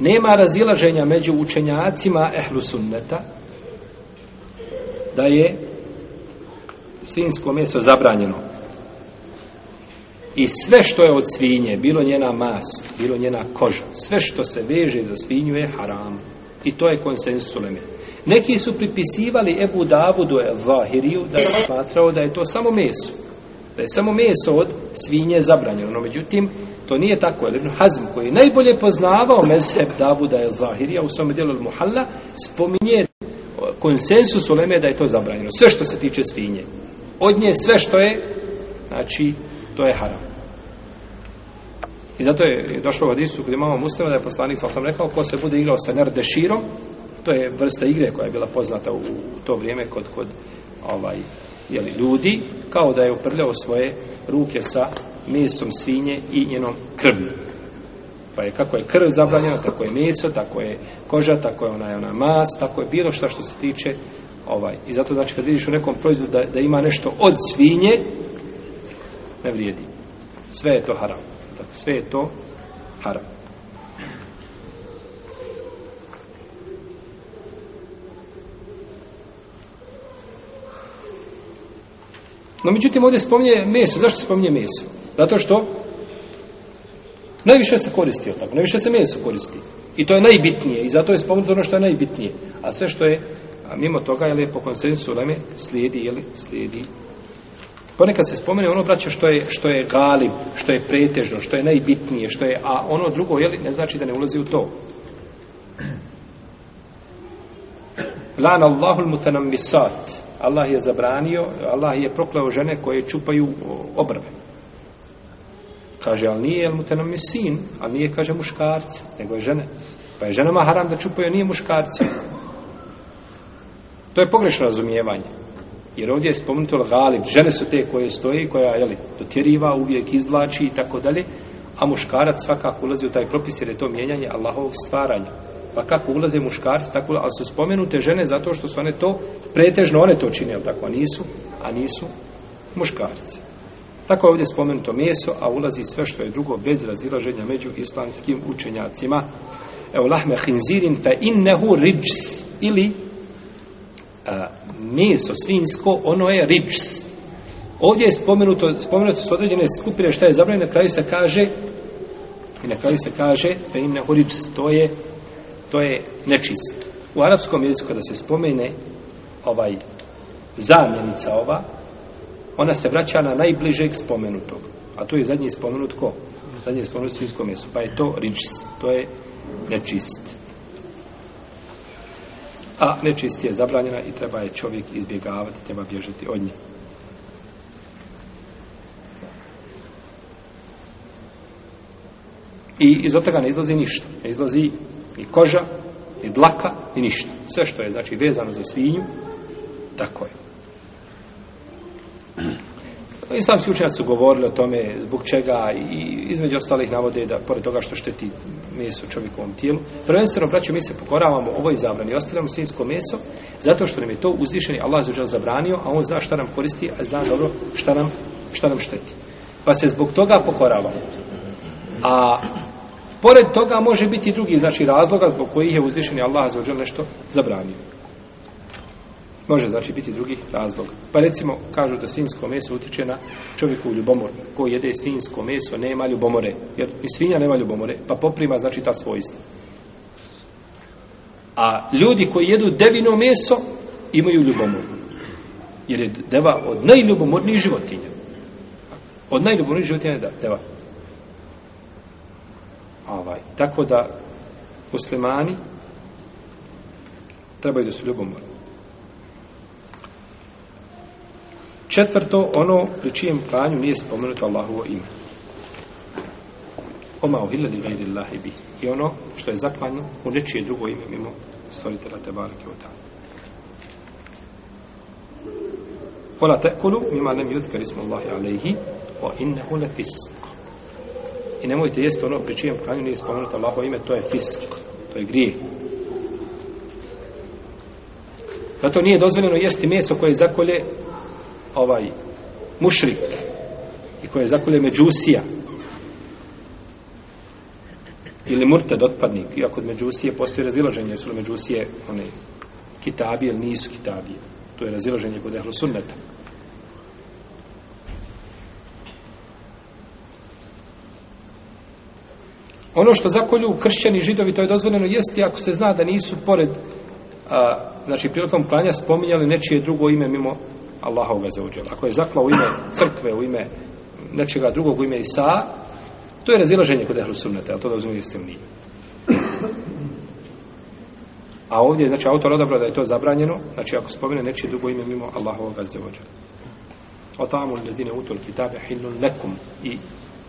Nema razilaženja među učenjacima ehlu sunneta da je svinsko meso zabranjeno. I sve što je od svinje, bilo njena mast, bilo njena koža, sve što se veže za svinju je haram. I to je konsensus uleme. Neki su pripisivali Ebu Davudu Zahiriju da je smatrao da je to samo meso. Da je samo meso od svinje zabranjeno. No, međutim, to nije tako. Jer Ibn Hazm, koji je najbolje poznavao mezheb Davuda El Zahirija u svome dijelu Muhalla, spominje konsensus uleme da je to zabranjeno. Sve što se tiče svinje. Od nje sve što je, znači, to je haram. I zato je došlo u Hadisu kod imamo muslima da je poslanik, sam sam rekao, ko se bude igrao sa nerdeširom, to je vrsta igre koja je bila poznata u to vrijeme kod, kod ovaj, jeli, ljudi, kao da je uprljao svoje ruke sa mesom svinje i njenom krvlju. Pa je kako je krv zabranjena, tako je meso, tako je koža, tako je ona, ona mas, tako je bilo šta što se tiče ovaj. I zato znači kad vidiš u nekom proizvodu da, da ima nešto od svinje, ne vrijedi. Sve je to haram. Dakle, sve je to haram. No, međutim, ovdje spominje meso. Zašto spominje meso? Zato što najviše se koristi, tako? Najviše se meso koristi. I to je najbitnije. I zato je spomenuto ono što je najbitnije. A sve što je, a mimo toga, je li po konsensu leme, slijedi, je li, slijedi. Ponekad se spomene ono, braćo, što je, što je galim, što je pretežno, što je najbitnije, što je, a ono drugo, je li, ne znači da ne ulazi u to. Lan Allahul mutanammisat. Allah je zabranio, Allah je prokleo žene koje čupaju obrve. Kaže, ali nije el mutanammisin, ali nije, kaže, muškarci, nego je žene. Pa je ženama haram da čupaju, nije muškarci. To je pogrešno razumijevanje. Jer ovdje je spomenuto galib. Žene su te koje stoje, koja, jeli, dotjeriva, uvijek izvlači i tako dalje. A muškarac svakako ulazi u taj propis jer je to mijenjanje Allahovog stvaranja. Pa kako ulaze muškarci, tako ali su spomenute žene zato što su one to, pretežno one to čine, ali tako, a nisu, a nisu muškarci. Tako je ovdje spomenuto meso, a ulazi sve što je drugo bez razilaženja među islamskim učenjacima. Evo, lahme hinzirin fe innehu rijs, ili a, meso svinsko, ono je rijs. Ovdje je spomenuto, spomenuto su određene skupine šta je zabranjeno, na kraju se kaže i na kraju se kaže fe innehu rijs, to je to je nečist. U arapskom jeziku kada se spomene ovaj zamjenica ova, ona se vraća na najbližeg spomenutog. A to je zadnji spomenut ko? Zadnji je spomenut svinsko meso. Pa je to ričs. To je nečist. A nečist je zabranjena i treba je čovjek izbjegavati, treba bježati od nje. I iz toga ne izlazi ništa. Ne izlazi ni koža, ni dlaka, ni ništa. Sve što je, znači, vezano za svinju, tako je. Islamski učenjaci su govorili o tome zbog čega i između ostalih navode da pored toga što šteti meso čovjekovom tijelu, prvenstveno, braćo, mi se pokoravamo ovoj zabrani ostavljamo svinsko meso zato što nam je to uzvišeni Allah zađer zabranio, a on zna šta nam koristi, a zna dobro šta nam, šta nam šteti. Pa se zbog toga pokoravamo. A Pored toga može biti drugi znači razloga zbog kojih je uzvišeni Allah za nešto zabranio. Može znači biti drugi razlog. Pa recimo kažu da svinsko meso utiče na čovjeku u ljubomor. Ko jede svinsko meso nema ljubomore. Jer i svinja nema ljubomore. Pa poprima znači ta svojstva. A ljudi koji jedu devino meso imaju ljubomor. Jer je deva od najljubomornijih životinja. Od najljubomornijih životinja je deva. Ovaj. Tako da muslimani trebaju da su ljubomorni. Četvrto, ono pri čijem klanju nije spomenuto Allahovo ime. Oma uhillali gajri Allahi bi. I ono što je zaklanjeno u nečije drugo ime mimo stvoritela Tebareke o ta'ala. Ola tekulu mima nem yuzkar ismu Allahi alaihi wa innehu lefisk. I nemojte jesti ono pri čijem klanju nije spomenuto Allahovo ime, to je fisk, to je grije. Zato nije dozvoljeno jesti meso koje zakolje ovaj mušrik i koje zakolje međusija ili murted otpadnik, iako kod međusije postoji razilaženje, jesu li međusije one kitabije ili nisu kitabije. To je razilaženje kod ehlu sunneta. Ono što zakolju kršćani i židovi, to je dozvoljeno jesti ako se zna da nisu pored, a, znači prilikom klanja spominjali nečije drugo ime mimo Allahovga zauđela. Ako je zaklao u ime crkve, u ime nečega drugog u ime Isa, to je razilaženje kod ehlu sunneta, ali to dozvoljeno jesti ili nije. A ovdje, znači, autor odabrao da je to zabranjeno, znači, ako spomene nečije drugo ime mimo Allahovog azzevođa. O tamu ledine utul kitabe hillun lekum i,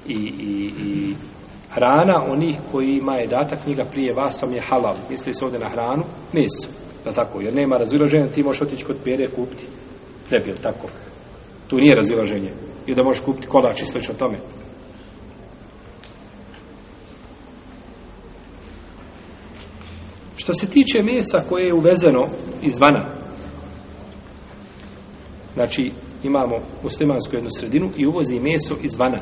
i, i, i hrana onih kojima je data knjiga prije vas vam je halal. Misli se ovdje na hranu, meso. Da tako, jer nema razilaženja, ti možeš otići kod pere kupiti. Debil, tako. Tu nije razilaženje. I da možeš kupiti kolač i slično tome. Što se tiče mesa koje je uvezeno izvana, znači imamo muslimansku jednu sredinu i uvozi meso izvana.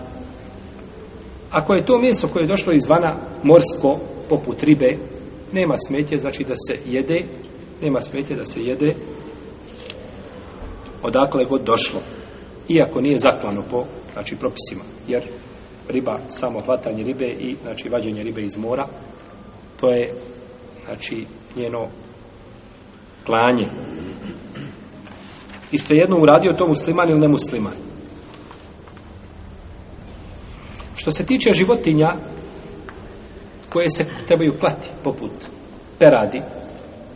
Ako je to meso koje je došlo izvana morsko, poput ribe, nema smetje, znači da se jede, nema smetje da se jede odakle god došlo. Iako nije zaklano po znači, propisima. Jer riba, samo hvatanje ribe i znači vađenje ribe iz mora, to je znači njeno klanje. I svejedno uradio to musliman ili nemusliman. Što se tiče životinja koje se trebaju klati poput peradi,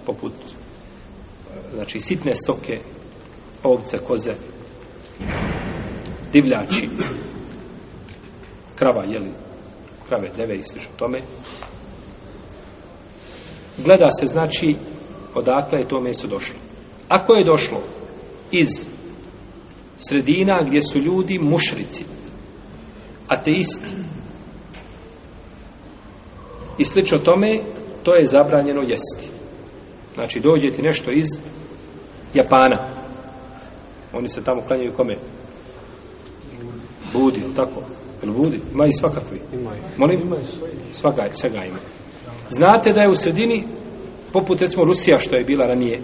poput znači sitne stoke, ovce, koze, divljači, krava, jeli, krave, deve i slično tome, gleda se znači odakle je to meso došlo. Ako je došlo iz sredina gdje su ljudi mušrici, ateisti i slično tome, to je zabranjeno jesti. Znači, dođe ti nešto iz Japana. Oni se tamo klanjaju kome? Budi, ili tako? Ili budi? Ima i svakakvi. Molim? Svaka, svega ima. Znate da je u sredini, poput recimo Rusija što je bila ranije,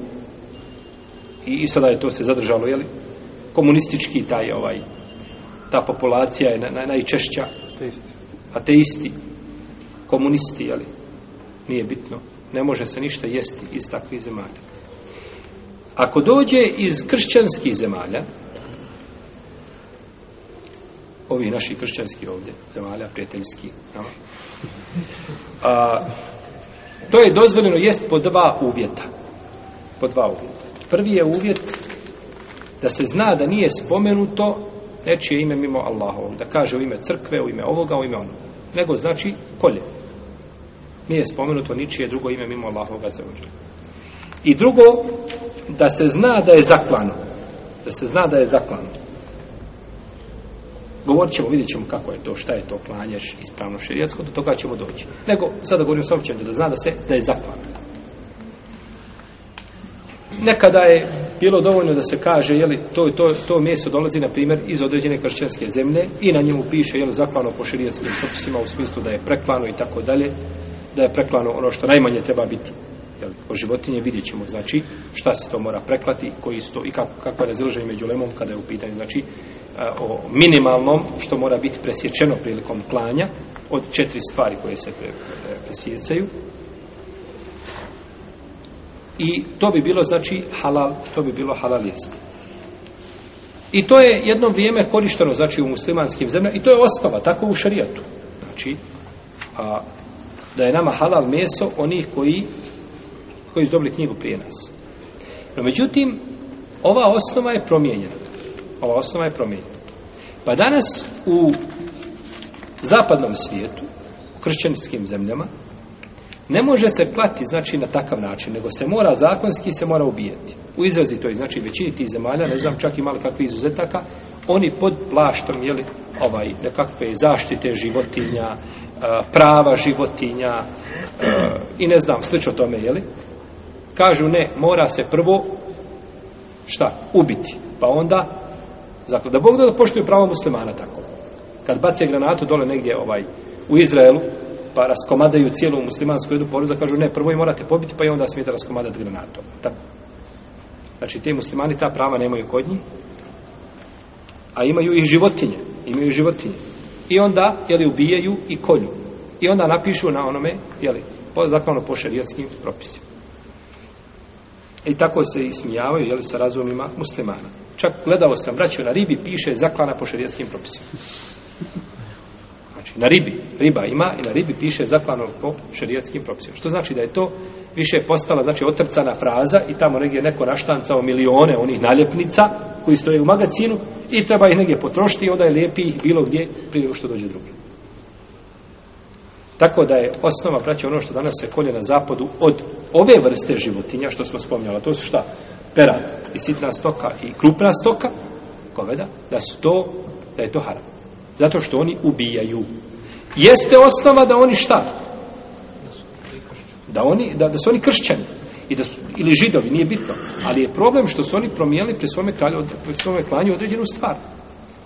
i isto da je to se zadržalo, jeli, komunistički taj ovaj, ta populacija je na, na, najčešća. Ateisti. Ateisti. Komunisti, jeli, nije bitno. Ne može se ništa jesti iz takvih zemalja. Ako dođe iz kršćanskih zemalja, ovi naši kršćanski ovdje, zemalja, prijateljski, no? a, to je dozvoljeno jest po dva uvjeta. Po dva uvjeta. Prvi je uvjet da se zna da nije spomenuto nečije ime mimo Allahovog. Da kaže u ime crkve, u ime ovoga, u ime onoga. Nego znači kolje. Nije spomenuto ničije drugo ime mimo Allahovoga za I drugo, da se zna da je zaklano. Da se zna da je zaklano. Govorit ćemo, vidjet ćemo kako je to, šta je to klanješ ispravno širijatsko, do toga ćemo doći. Nego, sada govorim s općenjem da zna da se, da je zaklano. Nekada je bilo dovoljno da se kaže, jeli, to, to, to meso dolazi, na primjer, iz određene kršćanske zemlje i na njemu piše, jeli, zaklano po širijetskim propisima u smislu da je preklano i tako dalje, da je preklano ono što najmanje treba biti. Jeli, po životinje vidjet ćemo, znači, šta se to mora preklati, koji su to i kako, kakva je razilaženje među lemom kada je u pitanju, znači, o minimalnom što mora biti presječeno prilikom klanja od četiri stvari koje se e, presjecaju i to bi bilo znači halal to bi bilo halal jesti i to je jedno vrijeme korišteno znači u muslimanskim zemljama i to je osnova tako u šarijatu. Znači a, da je nama halal meso onih koji koji su dobili knjigu prije nas. No međutim ova osnova je promijenjena. Ova osnova je promijenjena. Pa danas u zapadnom svijetu, u kršćanskim zemljama, ne može se klati, znači, na takav način, nego se mora zakonski se mora ubijati. U izrazi to je, znači, većini tih zemalja, ne znam čak i malo kakvi izuzetaka, oni pod plaštom, jeli, ovaj, nekakve zaštite životinja, prava životinja i ne znam, slično tome, jeli, kažu ne, mora se prvo šta? Ubiti. Pa onda, zakon, da Bog da poštuju pravo muslimana tako. Kad bace granatu dole negdje ovaj, u Izraelu, pa raskomadaju cijelu muslimansku jednu poruzu, kažu ne, prvo i morate pobiti, pa i onda smijete raskomadati granatom. Tako. Znači, ti muslimani ta prava nemaju kod njih, a imaju i životinje. Imaju životinje. I onda, jeli, ubijaju i kolju. I onda napišu na onome, jeli, po zakonu po šerijatskim propisima. I tako se ismijavaju, jeli, sa razumima muslimana. Čak gledao sam, braćo, na ribi piše zaklana po šerijatskim propisima. Znači, na ribi, riba ima i na ribi piše zaklano po šerijatskim propisima. Što znači da je to više postala, znači, otrcana fraza i tamo negdje neko naštancao milione onih naljepnica koji stoje u magazinu i treba ih negdje potrošiti i onda je lijepi ih bilo gdje prije nego što dođe drugi. Tako da je osnova, braće, ono što danas se kolje na zapadu od ove vrste životinja, što smo spomnjali, to su šta? Pera i sitna stoka i krupna stoka, goveda, da su to, da je to haram. Zato što oni ubijaju. Jeste osnova da oni šta? Da, oni, da, da su oni kršćani. I da su, ili židovi, nije bitno. Ali je problem što su oni promijenili pri svome, kralju, pri svome klanju određenu stvar.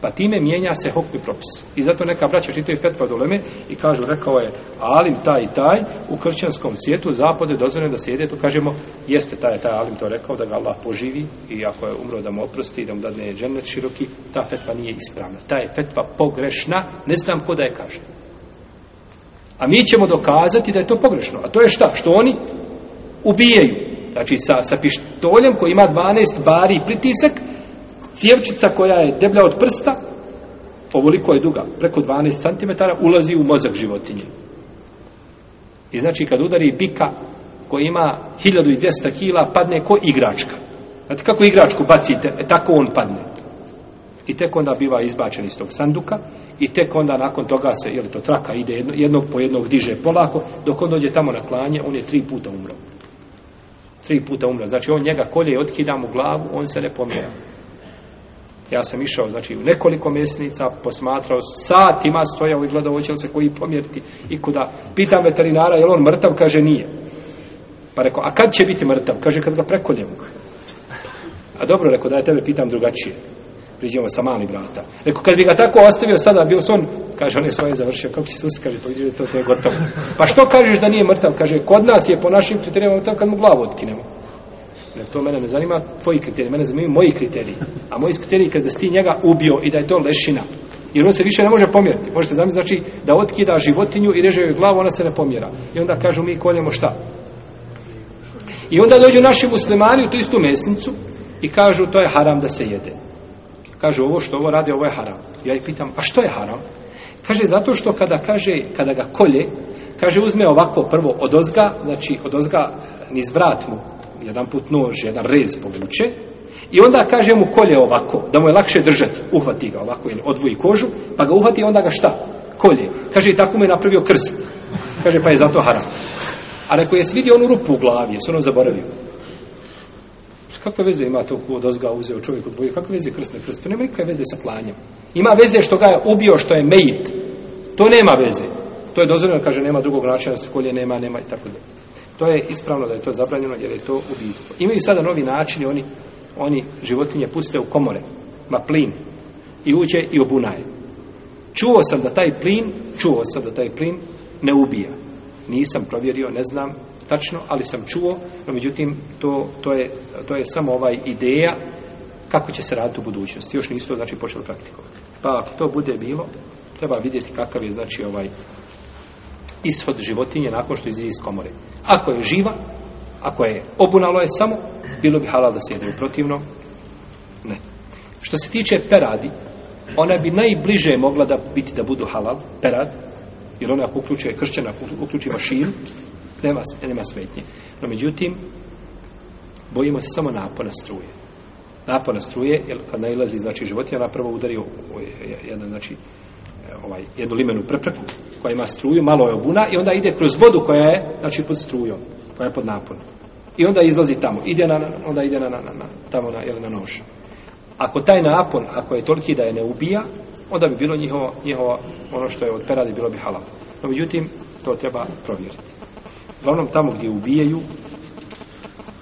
Pa time mijenja se hokmi propis. I zato neka braća čitaju fetva doleme i kažu, rekao je, alim taj i taj, u kršćanskom svijetu zapade dozvoljeno da se jede, to kažemo, jeste taj, taj alim to rekao, da ga Allah poživi i ako je umro da mu oprosti i da mu dadne džennet široki, ta fetva nije ispravna. Ta je fetva pogrešna, ne znam ko da je kaže. A mi ćemo dokazati da je to pogrešno. A to je šta? Što oni ubijaju. Znači sa, sa pištoljem koji ima 12 bari pritisak, cijevčica koja je deblja od prsta, ovoliko je duga, preko 12 cm, ulazi u mozak životinje. I znači kad udari bika koji ima 1200 kila, padne ko igračka. Znate kako igračku bacite, e, tako on padne. I tek onda biva izbačen iz tog sanduka i tek onda nakon toga se, je to traka, ide jedno, jednog po jednog diže polako, dok on dođe tamo na klanje, on je tri puta umro. Tri puta umro. Znači on njega kolje i otkida mu glavu, on se ne pomjera. Ja sam išao, znači, u nekoliko mjesnica, posmatrao, satima stojao i gledao, hoće li se koji pomjeriti i kuda. Pitam veterinara, je li on mrtav? Kaže, nije. Pa rekao, a kad će biti mrtav? Kaže, kad ga prekoljemo. A dobro, rekao, da ja tebe pitam drugačije. Priđemo sa mali brata. Rekao, kad bi ga tako ostavio sada, bio son, kaže, on je svoje završio. Kako će se usti, kaže, pa to, to je gotovo. Pa što kažeš da nije mrtav? Kaže, kod nas je po našim kriterijama mrtav kad mu glavu otkinemo. Ne, to mene ne zanima tvoji kriteriji, mene zanimaju moji kriteriji. A moji kriteriji kada si ti njega ubio i da je to lešina. Jer on se više ne može pomjeriti. Možete zamisliti, znači, da otkida životinju i reže joj glavu, ona se ne pomjera. I onda kažu mi koljemo šta? I onda dođu naši muslimani u tu istu mesnicu i kažu to je haram da se jede. Kažu ovo što ovo radi, ovo je haram. Ja ih pitam, a što je haram? Kaže, zato što kada kaže, kada ga kolje, kaže uzme ovako prvo od ozga, znači od ozga niz vrat mu jedan put nož, jedan rez povuče i onda kaže mu kolje ovako, da mu je lakše držati, uhvati ga ovako ili odvoji kožu, pa ga uhvati onda ga šta? Kolje. Kaže i tako mu je napravio krst. Kaže pa je zato haram. A rekao je vidio onu rupu u glavi, jesu ono zaboravio. Kakve veze ima to ko dozga uzeo čovjek od dvoje? Kakve veze krst na krst? To nema nikakve veze sa klanjem. Ima veze što ga je ubio, što je mejit. To nema veze. To je dozvoljeno, kaže, nema drugog načina se kolje nema, nema i tako dalje. To je ispravno da je to zabranjeno jer je to ubijstvo. Imaju sada novi načini, oni, oni životinje puste u komore, ma plin, i uđe i obunaje. Čuo sam da taj plin, čuo sam da taj plin ne ubija. Nisam provjerio, ne znam tačno, ali sam čuo, no međutim, to, to, je, to je samo ovaj ideja kako će se raditi u budućnosti. Još nisu to znači počeli praktikovati. Pa ako to bude bilo, treba vidjeti kakav je znači ovaj ishod životinje nakon što iziđe iz komore. Ako je živa, ako je obunalo je samo, bilo bi halal da se jede protivno. Ne. Što se tiče peradi, ona bi najbliže mogla da biti da budu halal, perad, jer ona ako uključuje kršćana, ako uključi mašinu, nema, nema smetnje. No međutim, bojimo se samo napona struje. Napona struje, jer kad nailazi, znači, životinja, ona prvo udari u jedan, znači, E, ovaj, jednu limenu prepreku koja ima struju, malo je obuna i onda ide kroz vodu koja je znači pod strujom, koja je pod naponom. I onda izlazi tamo, ide na, onda ide na, na, na, tamo na, ili na nož. Ako taj napon, ako je toliki da je ne ubija, onda bi bilo njihovo, njihovo ono što je od peradi, bilo bi halal. No, međutim, to treba provjeriti. Uglavnom, tamo gdje ubijaju,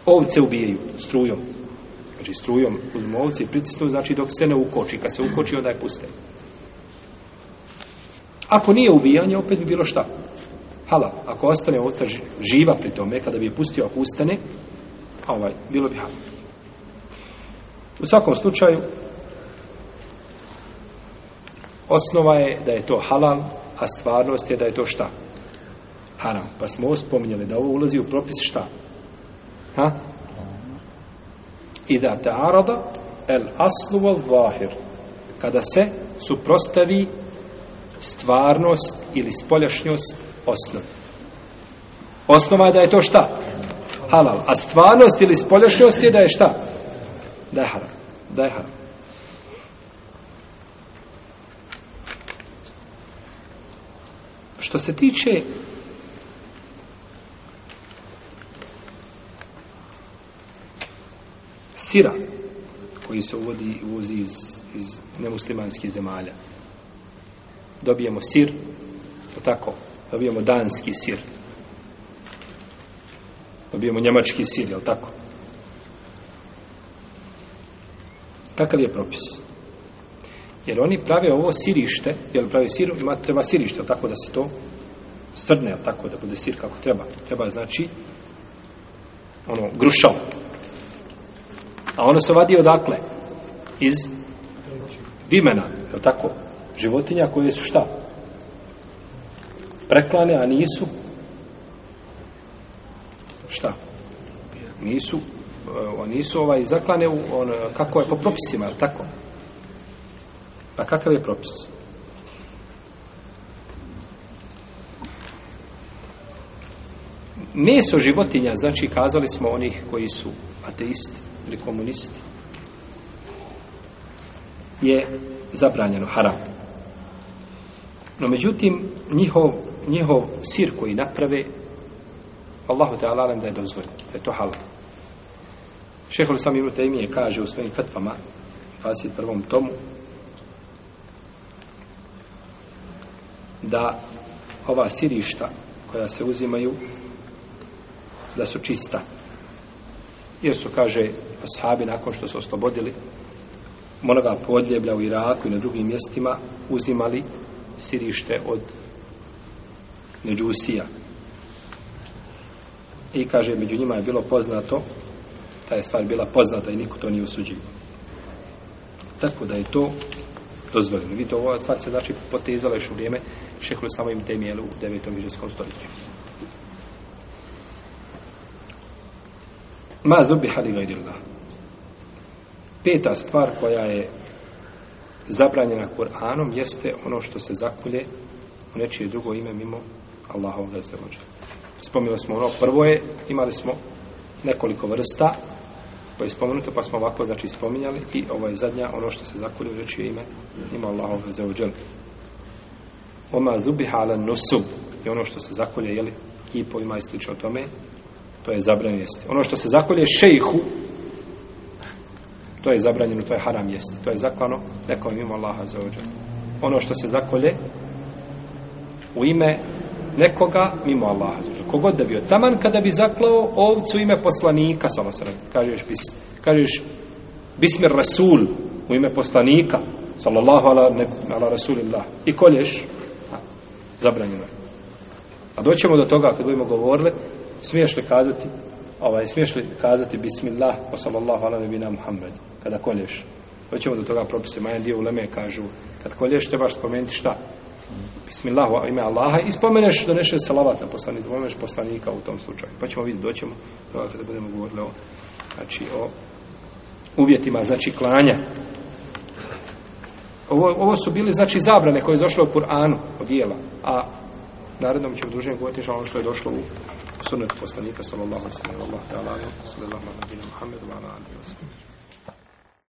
ovce ubijaju strujom. Znači strujom uzmu ovce i pritisnu, znači dok se ne ukoči. Kad se ukoči, onda je puste. Ako nije ubijanje, opet bi bilo šta? Halal. Ako ostane ovca živa pri tome, kada bi je pustio, ako ustane, ovaj, bilo bi halal. U svakom slučaju, osnova je da je to halal, a stvarnost je da je to šta? Haram. Pa smo ovo spominjali da ovo ulazi u propis šta? Ha? I da ta'arada el aslu val zahir. Kada se suprostavi stvarnost ili spoljašnjost osnov. Osnova je da je to šta? Halal. A stvarnost ili spoljašnjost je da je šta? Da je halal. Da je halal. Što se tiče sira koji se uvodi, uvozi iz, iz nemuslimanskih zemalja. Dobijemo sir, to tako, dobijemo danski sir. Dobijemo njemački sir, je tako? Takav je propis? Jer oni prave ovo sirište, jel prave sir, ima, treba sirište, jel tako da se to strdne, jel tako da bude sir kako treba. Treba znači ono, grušao. A ono se vadi odakle? Iz vimena, je tako? Životinja koje su šta? Preklane, a nisu šta? Nisu uh, nisu ovaj zaklane u on, kako je po propisima, je tako? Pa kakav je propis? Meso životinja, znači kazali smo onih koji su ateisti ili komunisti, je zabranjeno, haram. No međutim, njihov, njihov sir koji naprave, Allahu te alalem da je dozvoljen, da je to halal. Šehol sam Ibn Taymije kaže u svojim fetvama, fasid prvom tomu, da ova sirišta koja se uzimaju da su čista. Jer su, kaže, ashabi nakon što su oslobodili monoga podljeblja u Iraku i na drugim mjestima uzimali sirište od Međusija. I kaže, među njima je bilo poznato, ta je stvar bila poznata i niko to nije osuđivo. Tako da je to dozvoljeno. Vidite, ova stvar se znači potezala još u vrijeme šehlu samo im temijelu u 9. viđarskom stoljeću. Ma zubi hali gajrillah. Peta stvar koja je zabranjena Kur'anom jeste ono što se zakulje u nečije drugo ime mimo Allahovog zavođa. Spomnili smo ono, prvo je, imali smo nekoliko vrsta koje je spomenuto, pa smo ovako znači spominjali i ovo je zadnja, ono što se zakulje u nečije ime mimo Allahovog zavođa. Oma zubiha ala nusub i ono što se zakolje, jeli, kipovima i slično tome, to je zabranjeno jesti. Ono što se zakolje šejhu, to je zabranjeno, to je haram jesti. To je zaklano nekom mimo Allaha za ođe. Ono što se zakolje u ime nekoga mimo Allaha za. Kogod da bio taman kada bi zaklao ovcu ime poslanika, samo se kažeš, bis, kažeš bismir rasul u ime poslanika, sallallahu ala, ne, ala rasulillah, i kolješ, a, zabranjeno je. A doćemo do toga kad budemo govorili, smiješ li kazati ovaj, smiješ li kazati bismillah wa sallallahu ala nebina Muhammed kada kolješ? Hoćemo do toga propise majan dio uleme kažu kad kolješ trebaš spomenuti šta? Bismillah ime Allaha i spomeneš donešeš salavat na poslanika spomeneš poslanika u tom slučaju. Pa ćemo vidjeti doćemo toga kada budemo govorili o znači o uvjetima znači klanja. Ovo, ovo su bili znači zabrane koje je došlo u Kur'anu od dijela a narednom ćemo dužnije govoriti ono što je došlo u sunnet poslanika sallallahu alejhi ve sellem Allah ta'ala sallallahu alejhi ve sellem Muhammedu ala alihi wa sallam